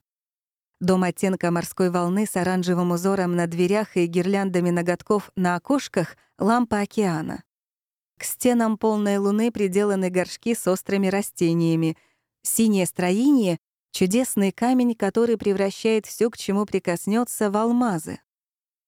Дом оттенка морской волны с оранжевым узором на дверях и гирляндами ноготков на окошках — лампа океана. К стенам полной луны приделаны горшки с острыми растениями. Синее строение — чудесный камень, который превращает все, к чему прикоснется, в алмазы.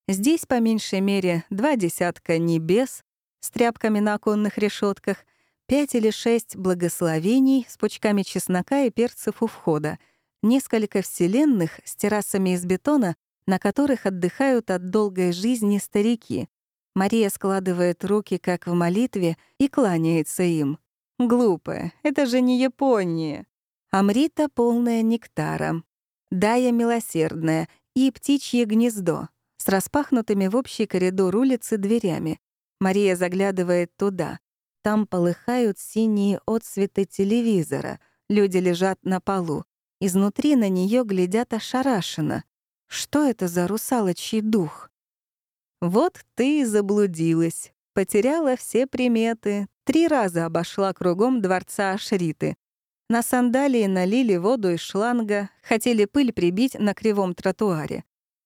Здесь, по меньшей мере, два десятка небес, с тряпками на оконных решетках, пять или шесть благословений с пучками чеснока и перцев у входа, несколько вселенных с террасами из бетона, на которых отдыхают от долгой жизни старики. Мария складывает руки, как в молитве, и кланяется им. Глупая, это же не Япония. Амрита полная нектара. Дая милосердная и птичье гнездо с распахнутыми в общий коридор улицы дверями, Мария заглядывает туда. Там полыхают синие отсветы телевизора. Люди лежат на полу. Изнутри на нее глядят ошарашенно. Что это за русалочий дух? Вот ты и заблудилась. Потеряла все приметы. Три раза обошла кругом дворца Ашриты. На сандалии налили воду из шланга, хотели пыль прибить на кривом тротуаре.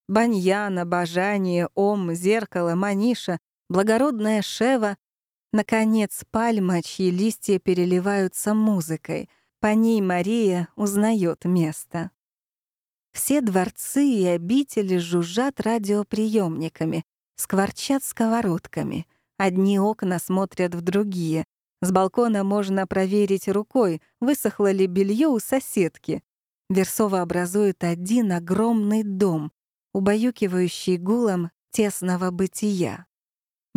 Баньяна, бажание, ом, зеркало, маниша благородная шева, наконец, пальма, чьи листья переливаются музыкой. По ней Мария узнает место. Все дворцы и обители жужжат радиоприемниками, скворчат сковородками. Одни окна смотрят в другие. С балкона можно проверить рукой, высохло ли белье у соседки. Версова образует один огромный дом, убаюкивающий гулом тесного бытия.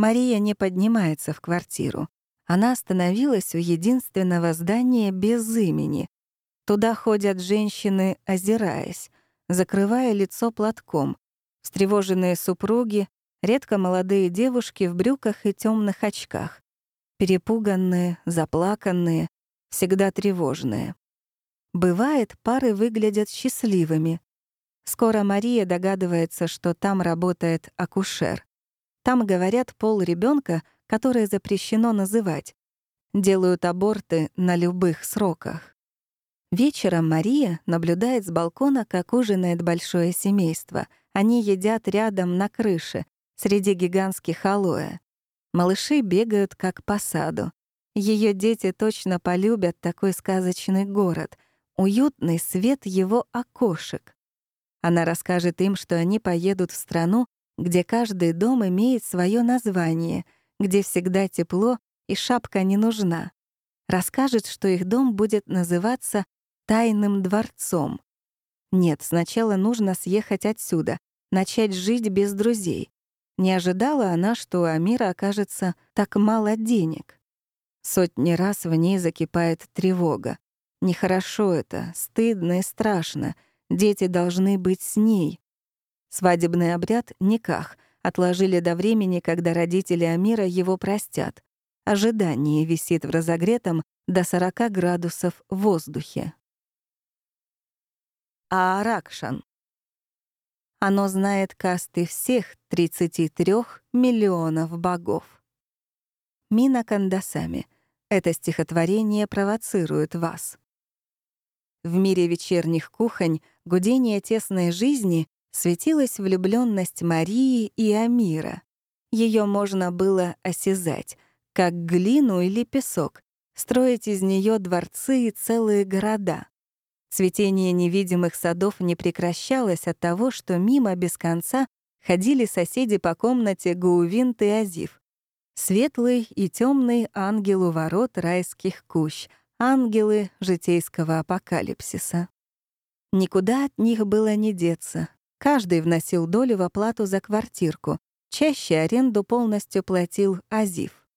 Мария не поднимается в квартиру. Она остановилась у единственного здания без имени. Туда ходят женщины, озираясь, закрывая лицо платком. Встревоженные супруги, редко молодые девушки в брюках и темных очках. Перепуганные, заплаканные, всегда тревожные. Бывает, пары выглядят счастливыми. Скоро Мария догадывается, что там работает акушер. Там говорят пол ребенка, которое запрещено называть. Делают аборты на любых сроках. Вечером Мария наблюдает с балкона, как ужинает большое семейство. Они едят рядом на крыше, среди гигантских алоэ. Малыши бегают как по саду. Ее дети точно полюбят такой сказочный город, уютный свет его окошек. Она расскажет им, что они поедут в страну, где каждый дом имеет свое название, где всегда тепло и шапка не нужна. Расскажет, что их дом будет называться «тайным дворцом». Нет, сначала нужно съехать отсюда, начать жить без друзей. Не ожидала она, что у Амира окажется так мало денег. Сотни раз в ней закипает тревога. Нехорошо это, стыдно и страшно. Дети должны быть с ней. Свадебный обряд — никах. Отложили до времени, когда родители Амира его простят. Ожидание висит в разогретом до 40 градусов воздухе. Ааракшан. Оно знает касты всех 33 миллионов богов. Мина Кандасами. Это стихотворение провоцирует вас. В мире вечерних кухонь гудение тесной жизни светилась влюбленность Марии и Амира. Ее можно было осязать, как глину или песок, строить из нее дворцы и целые города. Цветение невидимых садов не прекращалось от того, что мимо без конца ходили соседи по комнате Гуувинт и Азив. Светлый и темный ангел у ворот райских кущ, ангелы житейского апокалипсиса. Никуда от них было не деться. Каждый вносил долю в оплату за квартирку. Чаще аренду полностью платил Азив.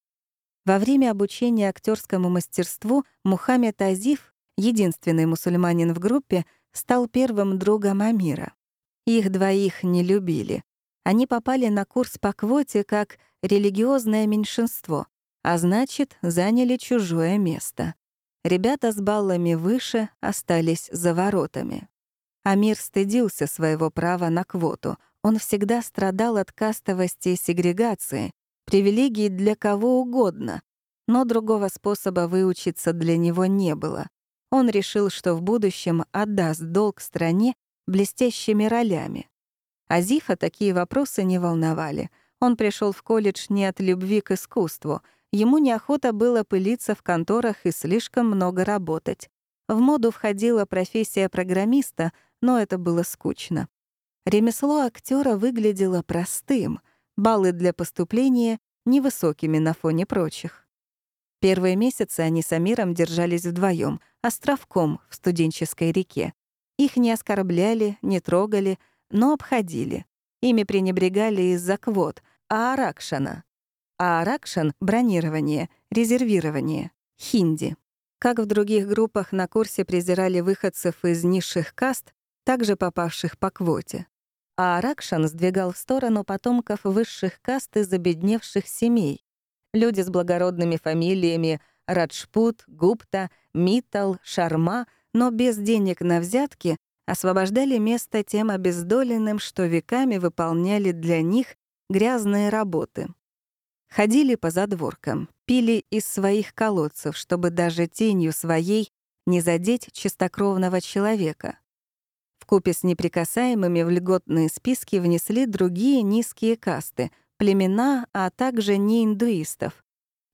Во время обучения актерскому мастерству Мухаммед Азив, единственный мусульманин в группе, стал первым другом Амира. Их двоих не любили. Они попали на курс по квоте как религиозное меньшинство, а значит, заняли чужое место. Ребята с баллами выше остались за воротами. Амир стыдился своего права на квоту. Он всегда страдал от кастовости и сегрегации, привилегий для кого угодно, но другого способа выучиться для него не было. Он решил, что в будущем отдаст долг стране блестящими ролями. Азифа такие вопросы не волновали. Он пришел в колледж не от любви к искусству — Ему неохота было пылиться в конторах и слишком много работать. В моду входила профессия программиста, но это было скучно. Ремесло актера выглядело простым, баллы для поступления — невысокими на фоне прочих. Первые месяцы они с Амиром держались вдвоем, островком в студенческой реке. Их не оскорбляли, не трогали, но обходили. Ими пренебрегали из-за квот, а Аракшана а Аракшан — бронирование, резервирование, хинди. Как в других группах на курсе презирали выходцев из низших каст, также попавших по квоте. А Аракшан сдвигал в сторону потомков высших каст из обедневших семей. Люди с благородными фамилиями Раджпут, Гупта, Миттал, Шарма, но без денег на взятки освобождали место тем обездоленным, что веками выполняли для них грязные работы. Ходили по задворкам, пили из своих колодцев, чтобы даже тенью своей не задеть чистокровного человека. В купе с неприкасаемыми в льготные списки внесли другие низкие касты, племена, а также неиндуистов.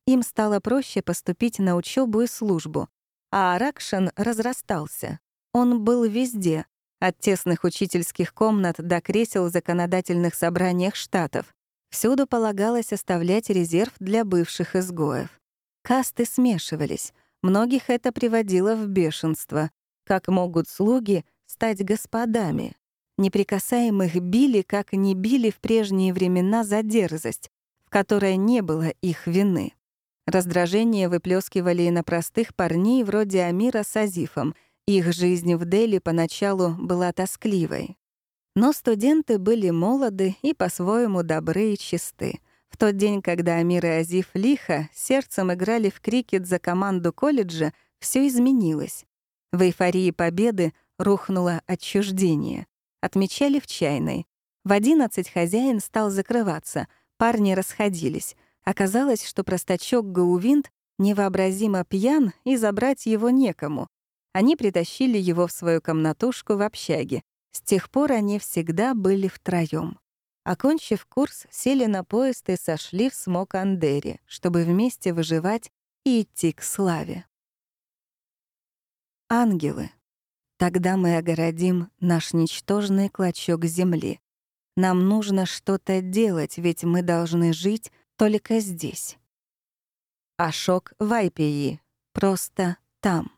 Им стало проще поступить на учебу и службу, а Аракшан разрастался. Он был везде, от тесных учительских комнат до кресел в законодательных собраниях штатов, Всюду полагалось оставлять резерв для бывших изгоев. Касты смешивались. Многих это приводило в бешенство. Как могут слуги стать господами? Неприкасаемых били, как не били в прежние времена за дерзость, в которой не было их вины. Раздражение выплескивали и на простых парней вроде Амира с Азифом. Их жизнь в Дели поначалу была тоскливой. Но студенты были молоды и по-своему добры и чисты. В тот день, когда Амир и Азиф лихо сердцем играли в крикет за команду колледжа, все изменилось. В эйфории победы рухнуло отчуждение. Отмечали в чайной. В одиннадцать хозяин стал закрываться, парни расходились. Оказалось, что простачок Гаувинт невообразимо пьян, и забрать его некому. Они притащили его в свою комнатушку в общаге, с тех пор они всегда были втроём. Окончив курс, сели на поезд и сошли в Смок-Андере, чтобы вместе выживать и идти к славе. Ангелы. Тогда мы огородим наш ничтожный клочок земли. Нам нужно что-то делать, ведь мы должны жить только здесь. Ашок Вайпеи. Просто там.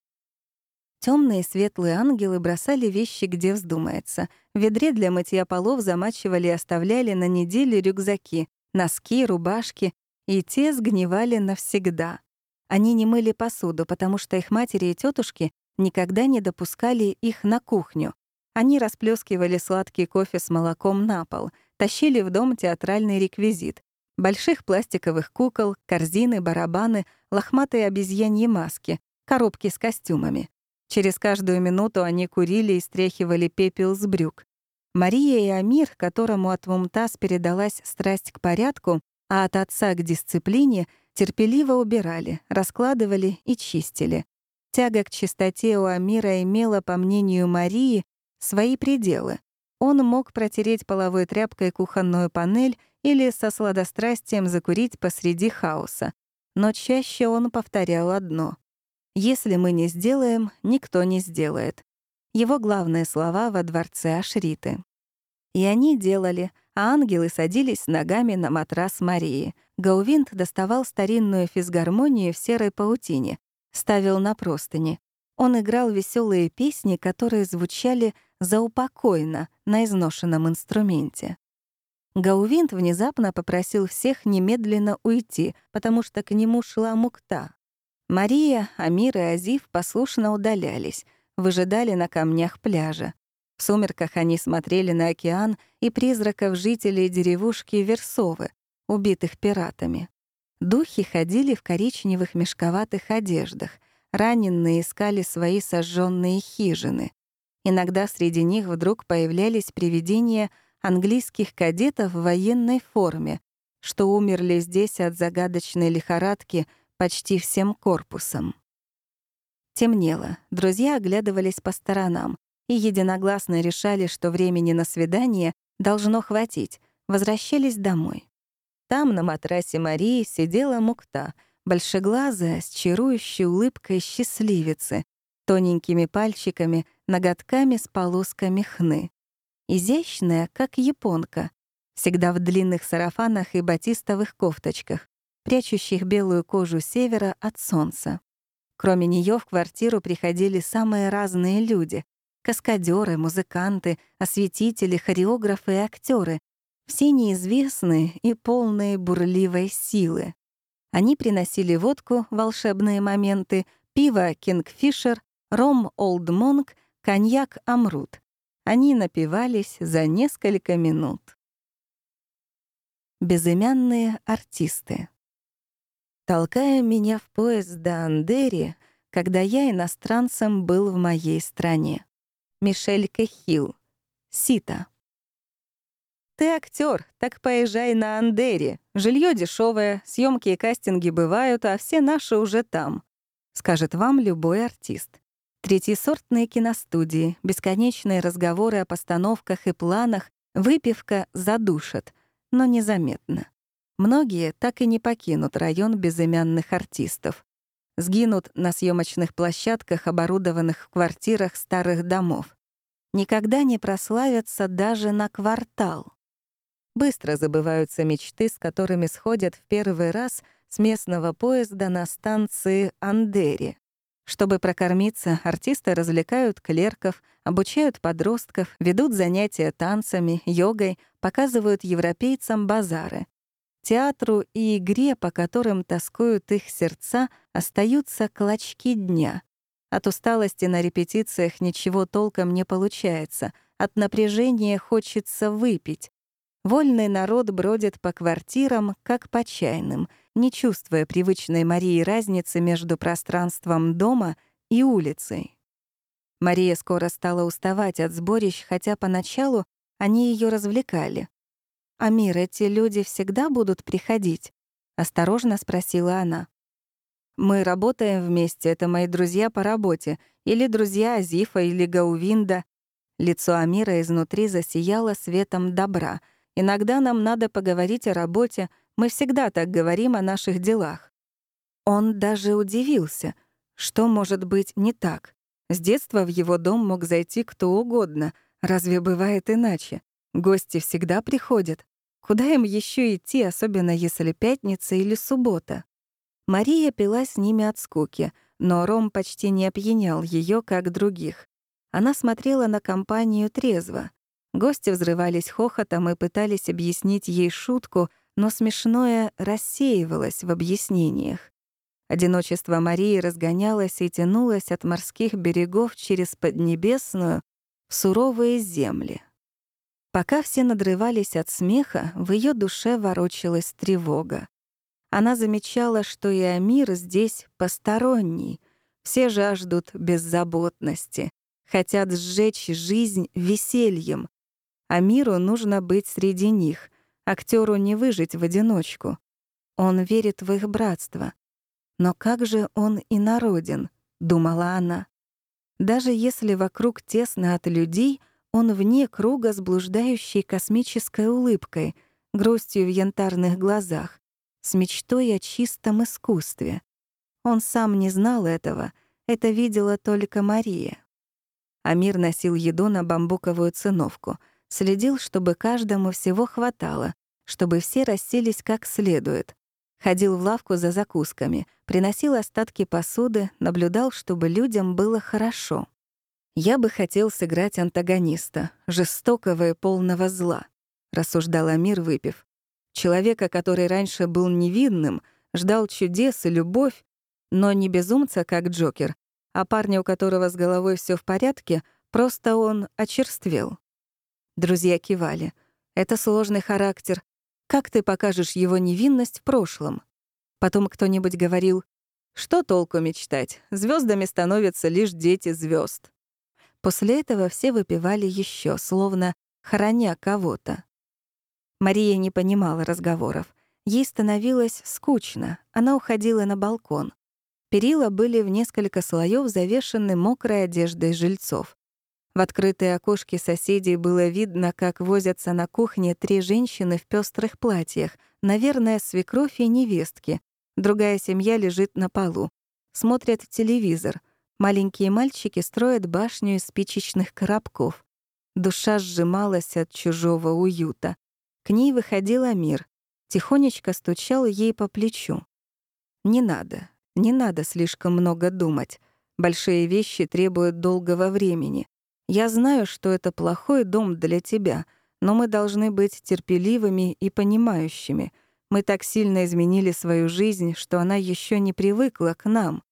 Темные светлые ангелы бросали вещи, где вздумается. В ведре для мытья полов замачивали и оставляли на неделю рюкзаки, носки, рубашки, и те сгнивали навсегда. Они не мыли посуду, потому что их матери и тетушки никогда не допускали их на кухню. Они расплескивали сладкий кофе с молоком на пол, тащили в дом театральный реквизит. Больших пластиковых кукол, корзины, барабаны, лохматые обезьяньи маски, коробки с костюмами. Через каждую минуту они курили и стряхивали пепел с брюк. Мария и Амир, которому от Мумтаз передалась страсть к порядку, а от отца к дисциплине, терпеливо убирали, раскладывали и чистили. Тяга к чистоте у Амира имела, по мнению Марии, свои пределы. Он мог протереть половой тряпкой кухонную панель или со сладострастием закурить посреди хаоса. но чаще он повторял одно. «Если мы не сделаем, никто не сделает». Его главные слова во дворце Ашриты. И они делали, а ангелы садились ногами на матрас Марии. Гаувинт доставал старинную физгармонию в серой паутине, ставил на простыни. Он играл веселые песни, которые звучали заупокойно на изношенном инструменте. Гаувинт внезапно попросил всех немедленно уйти, потому что к нему шла мукта. Мария, Амир и Азив послушно удалялись, выжидали на камнях пляжа. В сумерках они смотрели на океан и призраков жителей деревушки Версовы, убитых пиратами. Духи ходили в коричневых мешковатых одеждах, раненые искали свои сожженные хижины. Иногда среди них вдруг появлялись привидения английских кадетов в военной форме, что умерли здесь от загадочной лихорадки почти всем корпусом. Темнело, друзья оглядывались по сторонам и единогласно решали, что времени на свидание должно хватить, возвращались домой. Там на матрасе Марии сидела Мукта, большеглазая, с чарующей улыбкой счастливицы, тоненькими пальчиками, ноготками с полосками хны изящная, как японка, всегда в длинных сарафанах и батистовых кофточках, прячущих белую кожу севера от солнца. Кроме нее в квартиру приходили самые разные люди — каскадеры, музыканты, осветители, хореографы и актеры, все неизвестные и полные бурливой силы. Они приносили водку «Волшебные моменты», пиво «Кингфишер», ром «Олд Монк», коньяк «Амрут». Они напивались за несколько минут. Безымянные артисты. Толкая меня в поезд до Андери, когда я иностранцем был в моей стране. Мишель Кехил. Сита. Ты актер, так поезжай на Андери. Жилье дешевое, съемки и кастинги бывают, а все наши уже там, скажет вам любой артист. Третьесортные киностудии, бесконечные разговоры о постановках и планах, выпивка задушат, но незаметно. Многие так и не покинут район безымянных артистов. Сгинут на съемочных площадках, оборудованных в квартирах старых домов. Никогда не прославятся даже на квартал. Быстро забываются мечты, с которыми сходят в первый раз с местного поезда на станции Андери. Чтобы прокормиться, артисты развлекают клерков, обучают подростков, ведут занятия танцами, йогой, показывают европейцам базары. Театру и игре, по которым тоскуют их сердца, остаются клочки дня. От усталости на репетициях ничего толком не получается, от напряжения хочется выпить. Вольный народ бродит по квартирам, как по чайным — не чувствуя привычной Марии разницы между пространством дома и улицей. Мария скоро стала уставать от сборищ, хотя поначалу они ее развлекали. «Амир, эти люди всегда будут приходить?» — осторожно спросила она. «Мы работаем вместе, это мои друзья по работе, или друзья Азифа или Гаувинда». Лицо Амира изнутри засияло светом добра. «Иногда нам надо поговорить о работе, мы всегда так говорим о наших делах. Он даже удивился, что может быть не так. С детства в его дом мог зайти кто угодно. Разве бывает иначе? Гости всегда приходят. Куда им еще идти, особенно если пятница или суббота? Мария пила с ними от скуки, но Ром почти не опьянял ее, как других. Она смотрела на компанию трезво. Гости взрывались хохотом и пытались объяснить ей шутку — но смешное рассеивалось в объяснениях. Одиночество Марии разгонялось и тянулось от морских берегов через Поднебесную в суровые земли. Пока все надрывались от смеха, в ее душе ворочалась тревога. Она замечала, что и Амир здесь посторонний. Все жаждут беззаботности, хотят сжечь жизнь весельем. А миру нужно быть среди них, Актеру не выжить в одиночку. Он верит в их братство. Но как же он и народен, думала она. Даже если вокруг тесно от людей, он вне круга с блуждающей космической улыбкой, грустью в янтарных глазах, с мечтой о чистом искусстве. Он сам не знал этого, это видела только Мария. Амир носил еду на бамбуковую циновку, следил, чтобы каждому всего хватало, чтобы все расселись как следует. Ходил в лавку за закусками, приносил остатки посуды, наблюдал, чтобы людям было хорошо. «Я бы хотел сыграть антагониста, жестокого и полного зла», — рассуждал Амир, выпив. «Человека, который раньше был невинным, ждал чудес и любовь, но не безумца, как Джокер, а парня, у которого с головой все в порядке, просто он очерствел. Друзья кивали. «Это сложный характер. Как ты покажешь его невинность в прошлом?» Потом кто-нибудь говорил, «Что толку мечтать? Звездами становятся лишь дети звезд. После этого все выпивали еще, словно хороня кого-то. Мария не понимала разговоров. Ей становилось скучно. Она уходила на балкон. Перила были в несколько слоев завешены мокрой одеждой жильцов. В открытые окошки соседей было видно, как возятся на кухне три женщины в пестрых платьях, наверное, свекровь и невестки. Другая семья лежит на полу. Смотрят телевизор. Маленькие мальчики строят башню из спичечных коробков. Душа сжималась от чужого уюта. К ней выходил мир. Тихонечко стучал ей по плечу. «Не надо, не надо слишком много думать. Большие вещи требуют долгого времени. Я знаю, что это плохой дом для тебя, но мы должны быть терпеливыми и понимающими. Мы так сильно изменили свою жизнь, что она еще не привыкла к нам.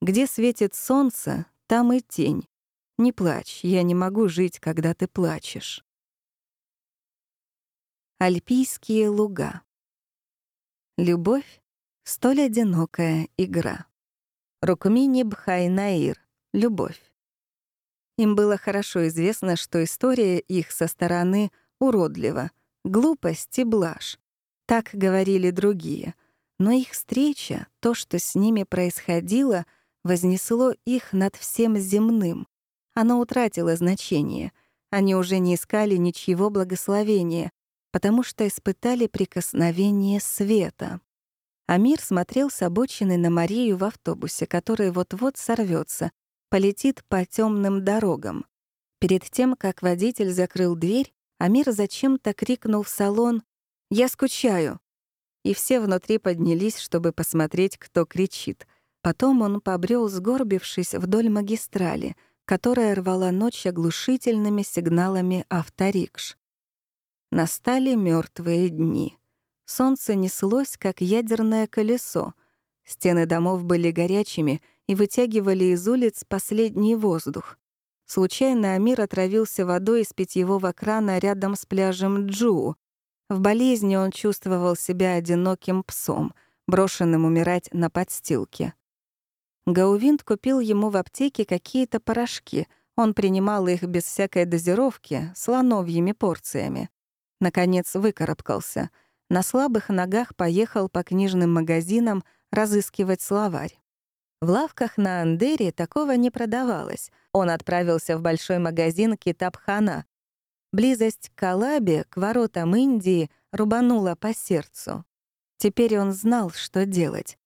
Где светит солнце, там и тень. Не плачь, я не могу жить, когда ты плачешь. Альпийские луга. Любовь Столь одинокая игра. Рукмини Бхайнаир. Любовь. Им было хорошо известно, что история их со стороны уродлива, глупость и блажь. Так говорили другие. Но их встреча, то, что с ними происходило, вознесло их над всем земным. Оно утратило значение. Они уже не искали ничьего благословения, потому что испытали прикосновение света. Амир смотрел с обочины на Марию в автобусе, который вот-вот сорвется, полетит по темным дорогам. Перед тем, как водитель закрыл дверь, Амир зачем-то крикнул в салон «Я скучаю!» И все внутри поднялись, чтобы посмотреть, кто кричит. Потом он побрел, сгорбившись вдоль магистрали, которая рвала ночь оглушительными сигналами авторикш. Настали мертвые дни. Солнце неслось, как ядерное колесо. Стены домов были горячими и вытягивали из улиц последний воздух. Случайно Амир отравился водой из питьевого крана рядом с пляжем Джу. В болезни он чувствовал себя одиноким псом, брошенным умирать на подстилке. Гаувинт купил ему в аптеке какие-то порошки. Он принимал их без всякой дозировки, слоновьими порциями. Наконец выкарабкался — на слабых ногах поехал по книжным магазинам разыскивать словарь. В лавках на Андере такого не продавалось. Он отправился в большой магазин Китабхана. Близость к Калабе, к воротам Индии, рубанула по сердцу. Теперь он знал, что делать.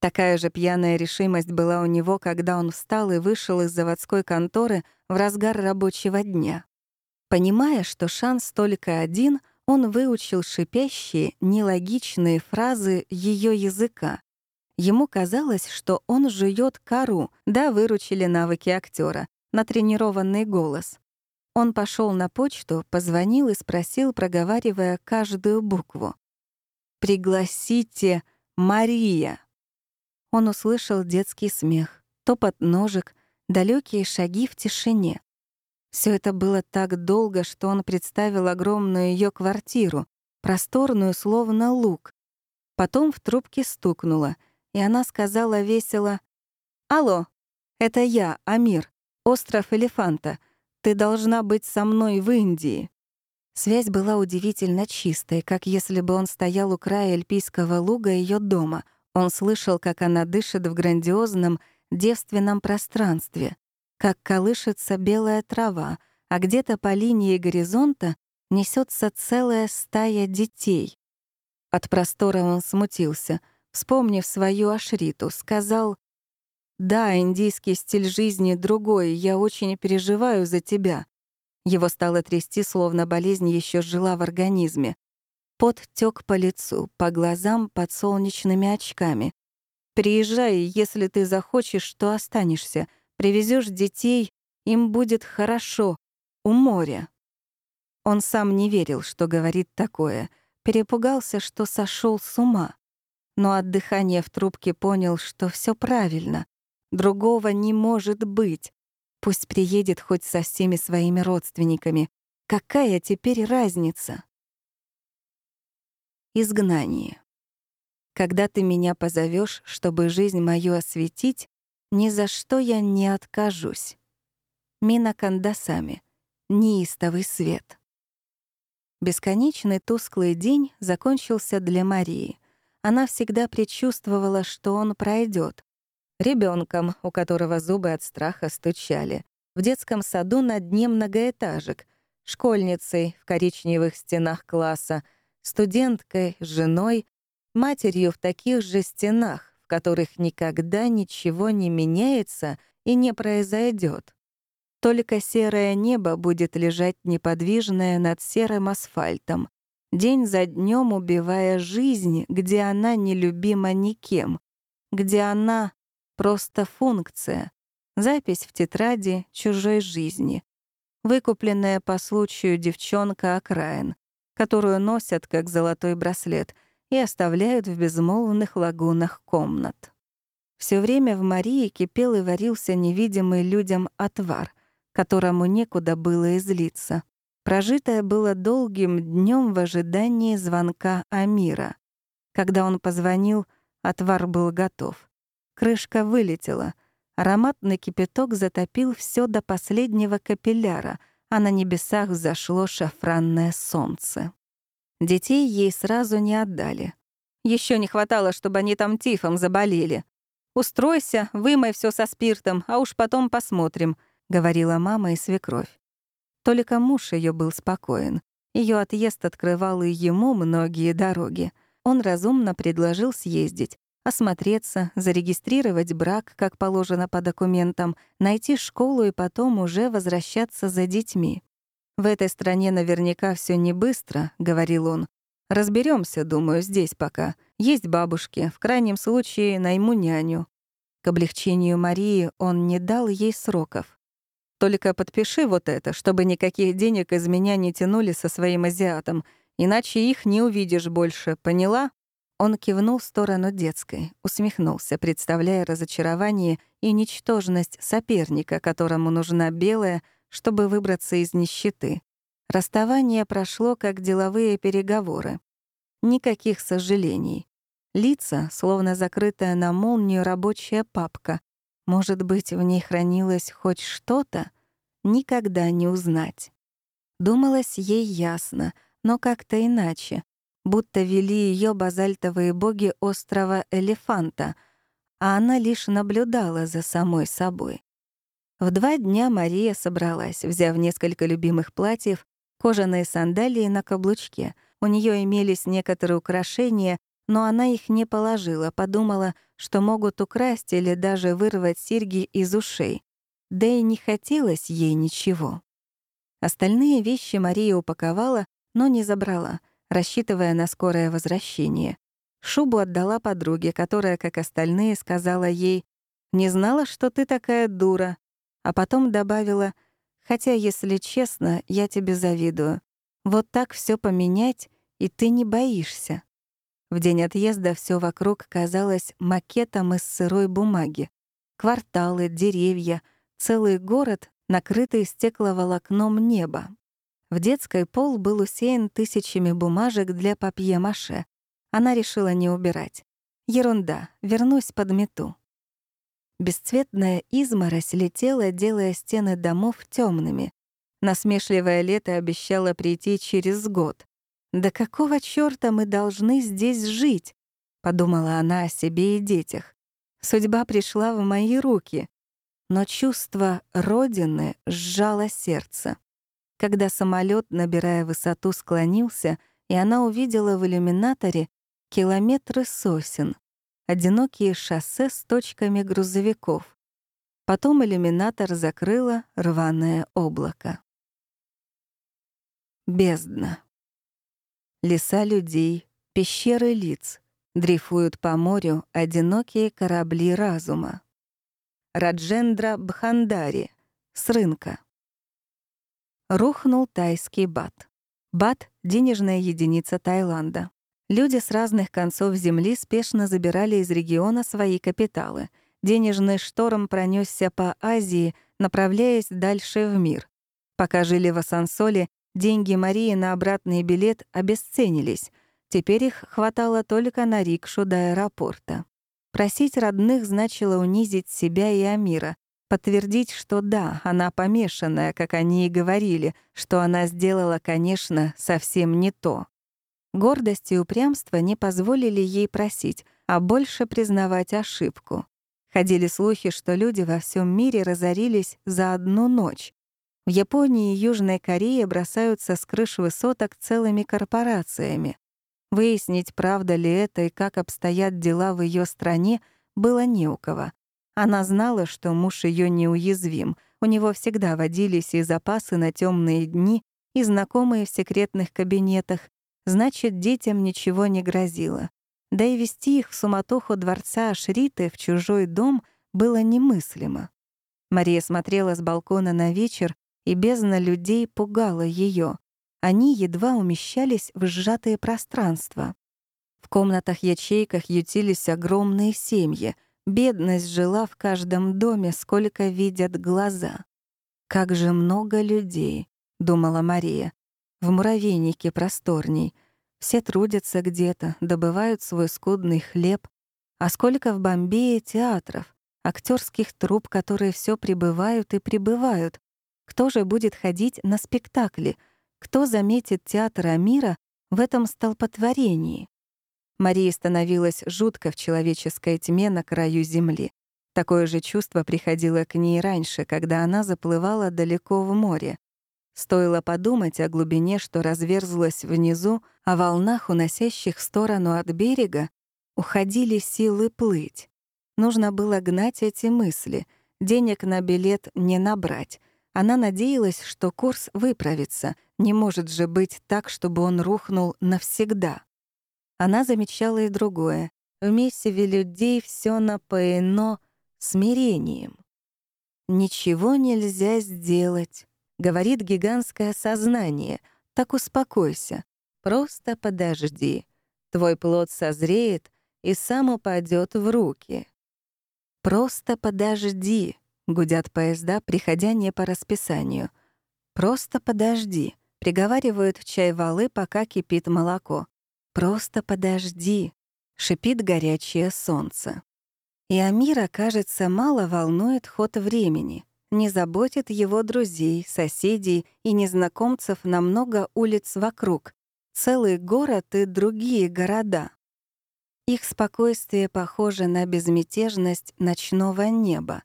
Такая же пьяная решимость была у него, когда он встал и вышел из заводской конторы в разгар рабочего дня. Понимая, что шанс только один, он выучил шипящие, нелогичные фразы ее языка. Ему казалось, что он жует кору, да, выручили навыки актера, натренированный голос. Он пошел на почту, позвонил и спросил, проговаривая каждую букву. «Пригласите Мария!» Он услышал детский смех, топот ножек, далекие шаги в тишине. Все это было так долго, что он представил огромную ее квартиру, просторную, словно лук. Потом в трубке стукнуло, и она сказала весело, «Алло, это я, Амир, остров Элефанта. Ты должна быть со мной в Индии». Связь была удивительно чистой, как если бы он стоял у края эльпийского луга ее дома. Он слышал, как она дышит в грандиозном, девственном пространстве как колышется белая трава, а где-то по линии горизонта несется целая стая детей. От простора он смутился, вспомнив свою Ашриту, сказал «Да, индийский стиль жизни другой, я очень переживаю за тебя». Его стало трясти, словно болезнь еще жила в организме. Пот тёк по лицу, по глазам под солнечными очками. «Приезжай, если ты захочешь, то останешься. Привезешь детей, им будет хорошо. У моря». Он сам не верил, что говорит такое. Перепугался, что сошел с ума. Но от дыхания в трубке понял, что все правильно. Другого не может быть. Пусть приедет хоть со всеми своими родственниками. Какая теперь разница? Изгнание. Когда ты меня позовешь, чтобы жизнь мою осветить, ни за что я не откажусь. Мина Кандасами. Неистовый свет. Бесконечный тусклый день закончился для Марии. Она всегда предчувствовала, что он пройдет. Ребенком, у которого зубы от страха стучали. В детском саду на дне многоэтажек. Школьницей в коричневых стенах класса — студенткой, женой, матерью в таких же стенах, в которых никогда ничего не меняется и не произойдет. Только серое небо будет лежать неподвижное над серым асфальтом, день за днем убивая жизнь, где она нелюбима никем, где она — просто функция, запись в тетради чужой жизни, выкупленная по случаю девчонка окраин, которую носят как золотой браслет и оставляют в безмолвных лагунах комнат. Все время в Марии кипел и варился невидимый людям отвар, которому некуда было излиться. Прожитое было долгим днем в ожидании звонка Амира. Когда он позвонил, отвар был готов. Крышка вылетела. Ароматный кипяток затопил все до последнего капилляра, а на небесах взошло шафранное солнце. Детей ей сразу не отдали. Еще не хватало, чтобы они там тифом заболели. «Устройся, вымой все со спиртом, а уж потом посмотрим», — говорила мама и свекровь. Только муж ее был спокоен. Ее отъезд открывал и ему многие дороги. Он разумно предложил съездить, осмотреться, зарегистрировать брак, как положено по документам, найти школу и потом уже возвращаться за детьми. «В этой стране наверняка все не быстро», — говорил он. Разберемся, думаю, здесь пока. Есть бабушки, в крайнем случае найму няню». К облегчению Марии он не дал ей сроков. «Только подпиши вот это, чтобы никаких денег из меня не тянули со своим азиатом, иначе их не увидишь больше, поняла?» Он кивнул в сторону детской, усмехнулся, представляя разочарование и ничтожность соперника, которому нужна белая, чтобы выбраться из нищеты. Расставание прошло как деловые переговоры. Никаких сожалений. Лица, словно закрытая на молнию рабочая папка. Может быть, в ней хранилось хоть что-то? Никогда не узнать. Думалось ей ясно, но как-то иначе будто вели ее базальтовые боги острова Элефанта, а она лишь наблюдала за самой собой. В два дня Мария собралась, взяв несколько любимых платьев, кожаные сандалии на каблучке. У нее имелись некоторые украшения, но она их не положила, подумала, что могут украсть или даже вырвать серьги из ушей. Да и не хотелось ей ничего. Остальные вещи Мария упаковала, но не забрала рассчитывая на скорое возвращение. Шубу отдала подруге, которая, как остальные, сказала ей «Не знала, что ты такая дура», а потом добавила «Хотя, если честно, я тебе завидую. Вот так все поменять, и ты не боишься». В день отъезда все вокруг казалось макетом из сырой бумаги. Кварталы, деревья, целый город, накрытый стекловолокном неба. В детской пол был усеян тысячами бумажек для папье-маше. Она решила не убирать. Ерунда, вернусь под мету. Бесцветная изморозь летела, делая стены домов темными. Насмешливое лето обещало прийти через год. «Да какого чёрта мы должны здесь жить?» — подумала она о себе и детях. Судьба пришла в мои руки. Но чувство Родины сжало сердце когда самолет, набирая высоту, склонился, и она увидела в иллюминаторе километры сосен, одинокие шоссе с точками грузовиков. Потом иллюминатор закрыло рваное облако. Бездна. Леса людей, пещеры лиц, дрейфуют по морю одинокие корабли разума. Раджендра Бхандари, с рынка. Рухнул тайский бат. Бат — денежная единица Таиланда. Люди с разных концов земли спешно забирали из региона свои капиталы. Денежный шторм пронесся по Азии, направляясь дальше в мир. Пока жили в Асансоле, деньги Марии на обратный билет обесценились. Теперь их хватало только на рикшу до аэропорта. Просить родных значило унизить себя и Амира, подтвердить, что да, она помешанная, как они и говорили, что она сделала, конечно, совсем не то. Гордость и упрямство не позволили ей просить, а больше признавать ошибку. Ходили слухи, что люди во всем мире разорились за одну ночь. В Японии и Южной Корее бросаются с крыш высоток целыми корпорациями. Выяснить, правда ли это и как обстоят дела в ее стране, было не у кого. Она знала, что муж ее неуязвим, у него всегда водились и запасы на темные дни, и знакомые в секретных кабинетах, значит, детям ничего не грозило. Да и вести их в суматоху дворца Ашриты в чужой дом было немыслимо. Мария смотрела с балкона на вечер, и бездна людей пугала ее. Они едва умещались в сжатые пространства. В комнатах-ячейках ютились огромные семьи — Бедность жила в каждом доме, сколько видят глаза. «Как же много людей», — думала Мария. «В муравейнике просторней. Все трудятся где-то, добывают свой скудный хлеб. А сколько в Бомбее театров, актерских труп, которые все прибывают и прибывают. Кто же будет ходить на спектакли? Кто заметит театр Амира в этом столпотворении? Марии становилось жутко в человеческой тьме на краю земли. Такое же чувство приходило к ней раньше, когда она заплывала далеко в море. Стоило подумать о глубине, что разверзлась внизу, о волнах, уносящих в сторону от берега, уходили силы плыть. Нужно было гнать эти мысли. Денег на билет не набрать. Она надеялась, что курс выправится. Не может же быть так, чтобы он рухнул навсегда. Она замечала и другое. В месиве людей все напоено смирением. «Ничего нельзя сделать», — говорит гигантское сознание. «Так успокойся. Просто подожди. Твой плод созреет и сам упадет в руки». «Просто подожди», — гудят поезда, приходя не по расписанию. «Просто подожди», — приговаривают в чай валы, пока кипит молоко. «Просто подожди», — шипит горячее солнце. И Амира, кажется, мало волнует ход времени, не заботит его друзей, соседей и незнакомцев на много улиц вокруг, целый город и другие города. Их спокойствие похоже на безмятежность ночного неба.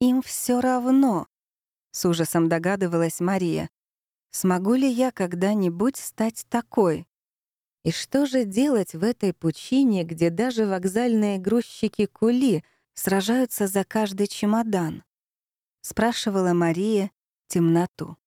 Им все равно. С ужасом догадывалась Мария. Смогу ли я когда-нибудь стать такой? И что же делать в этой пучине, где даже вокзальные грузчики кули сражаются за каждый чемодан? Спрашивала Мария темноту.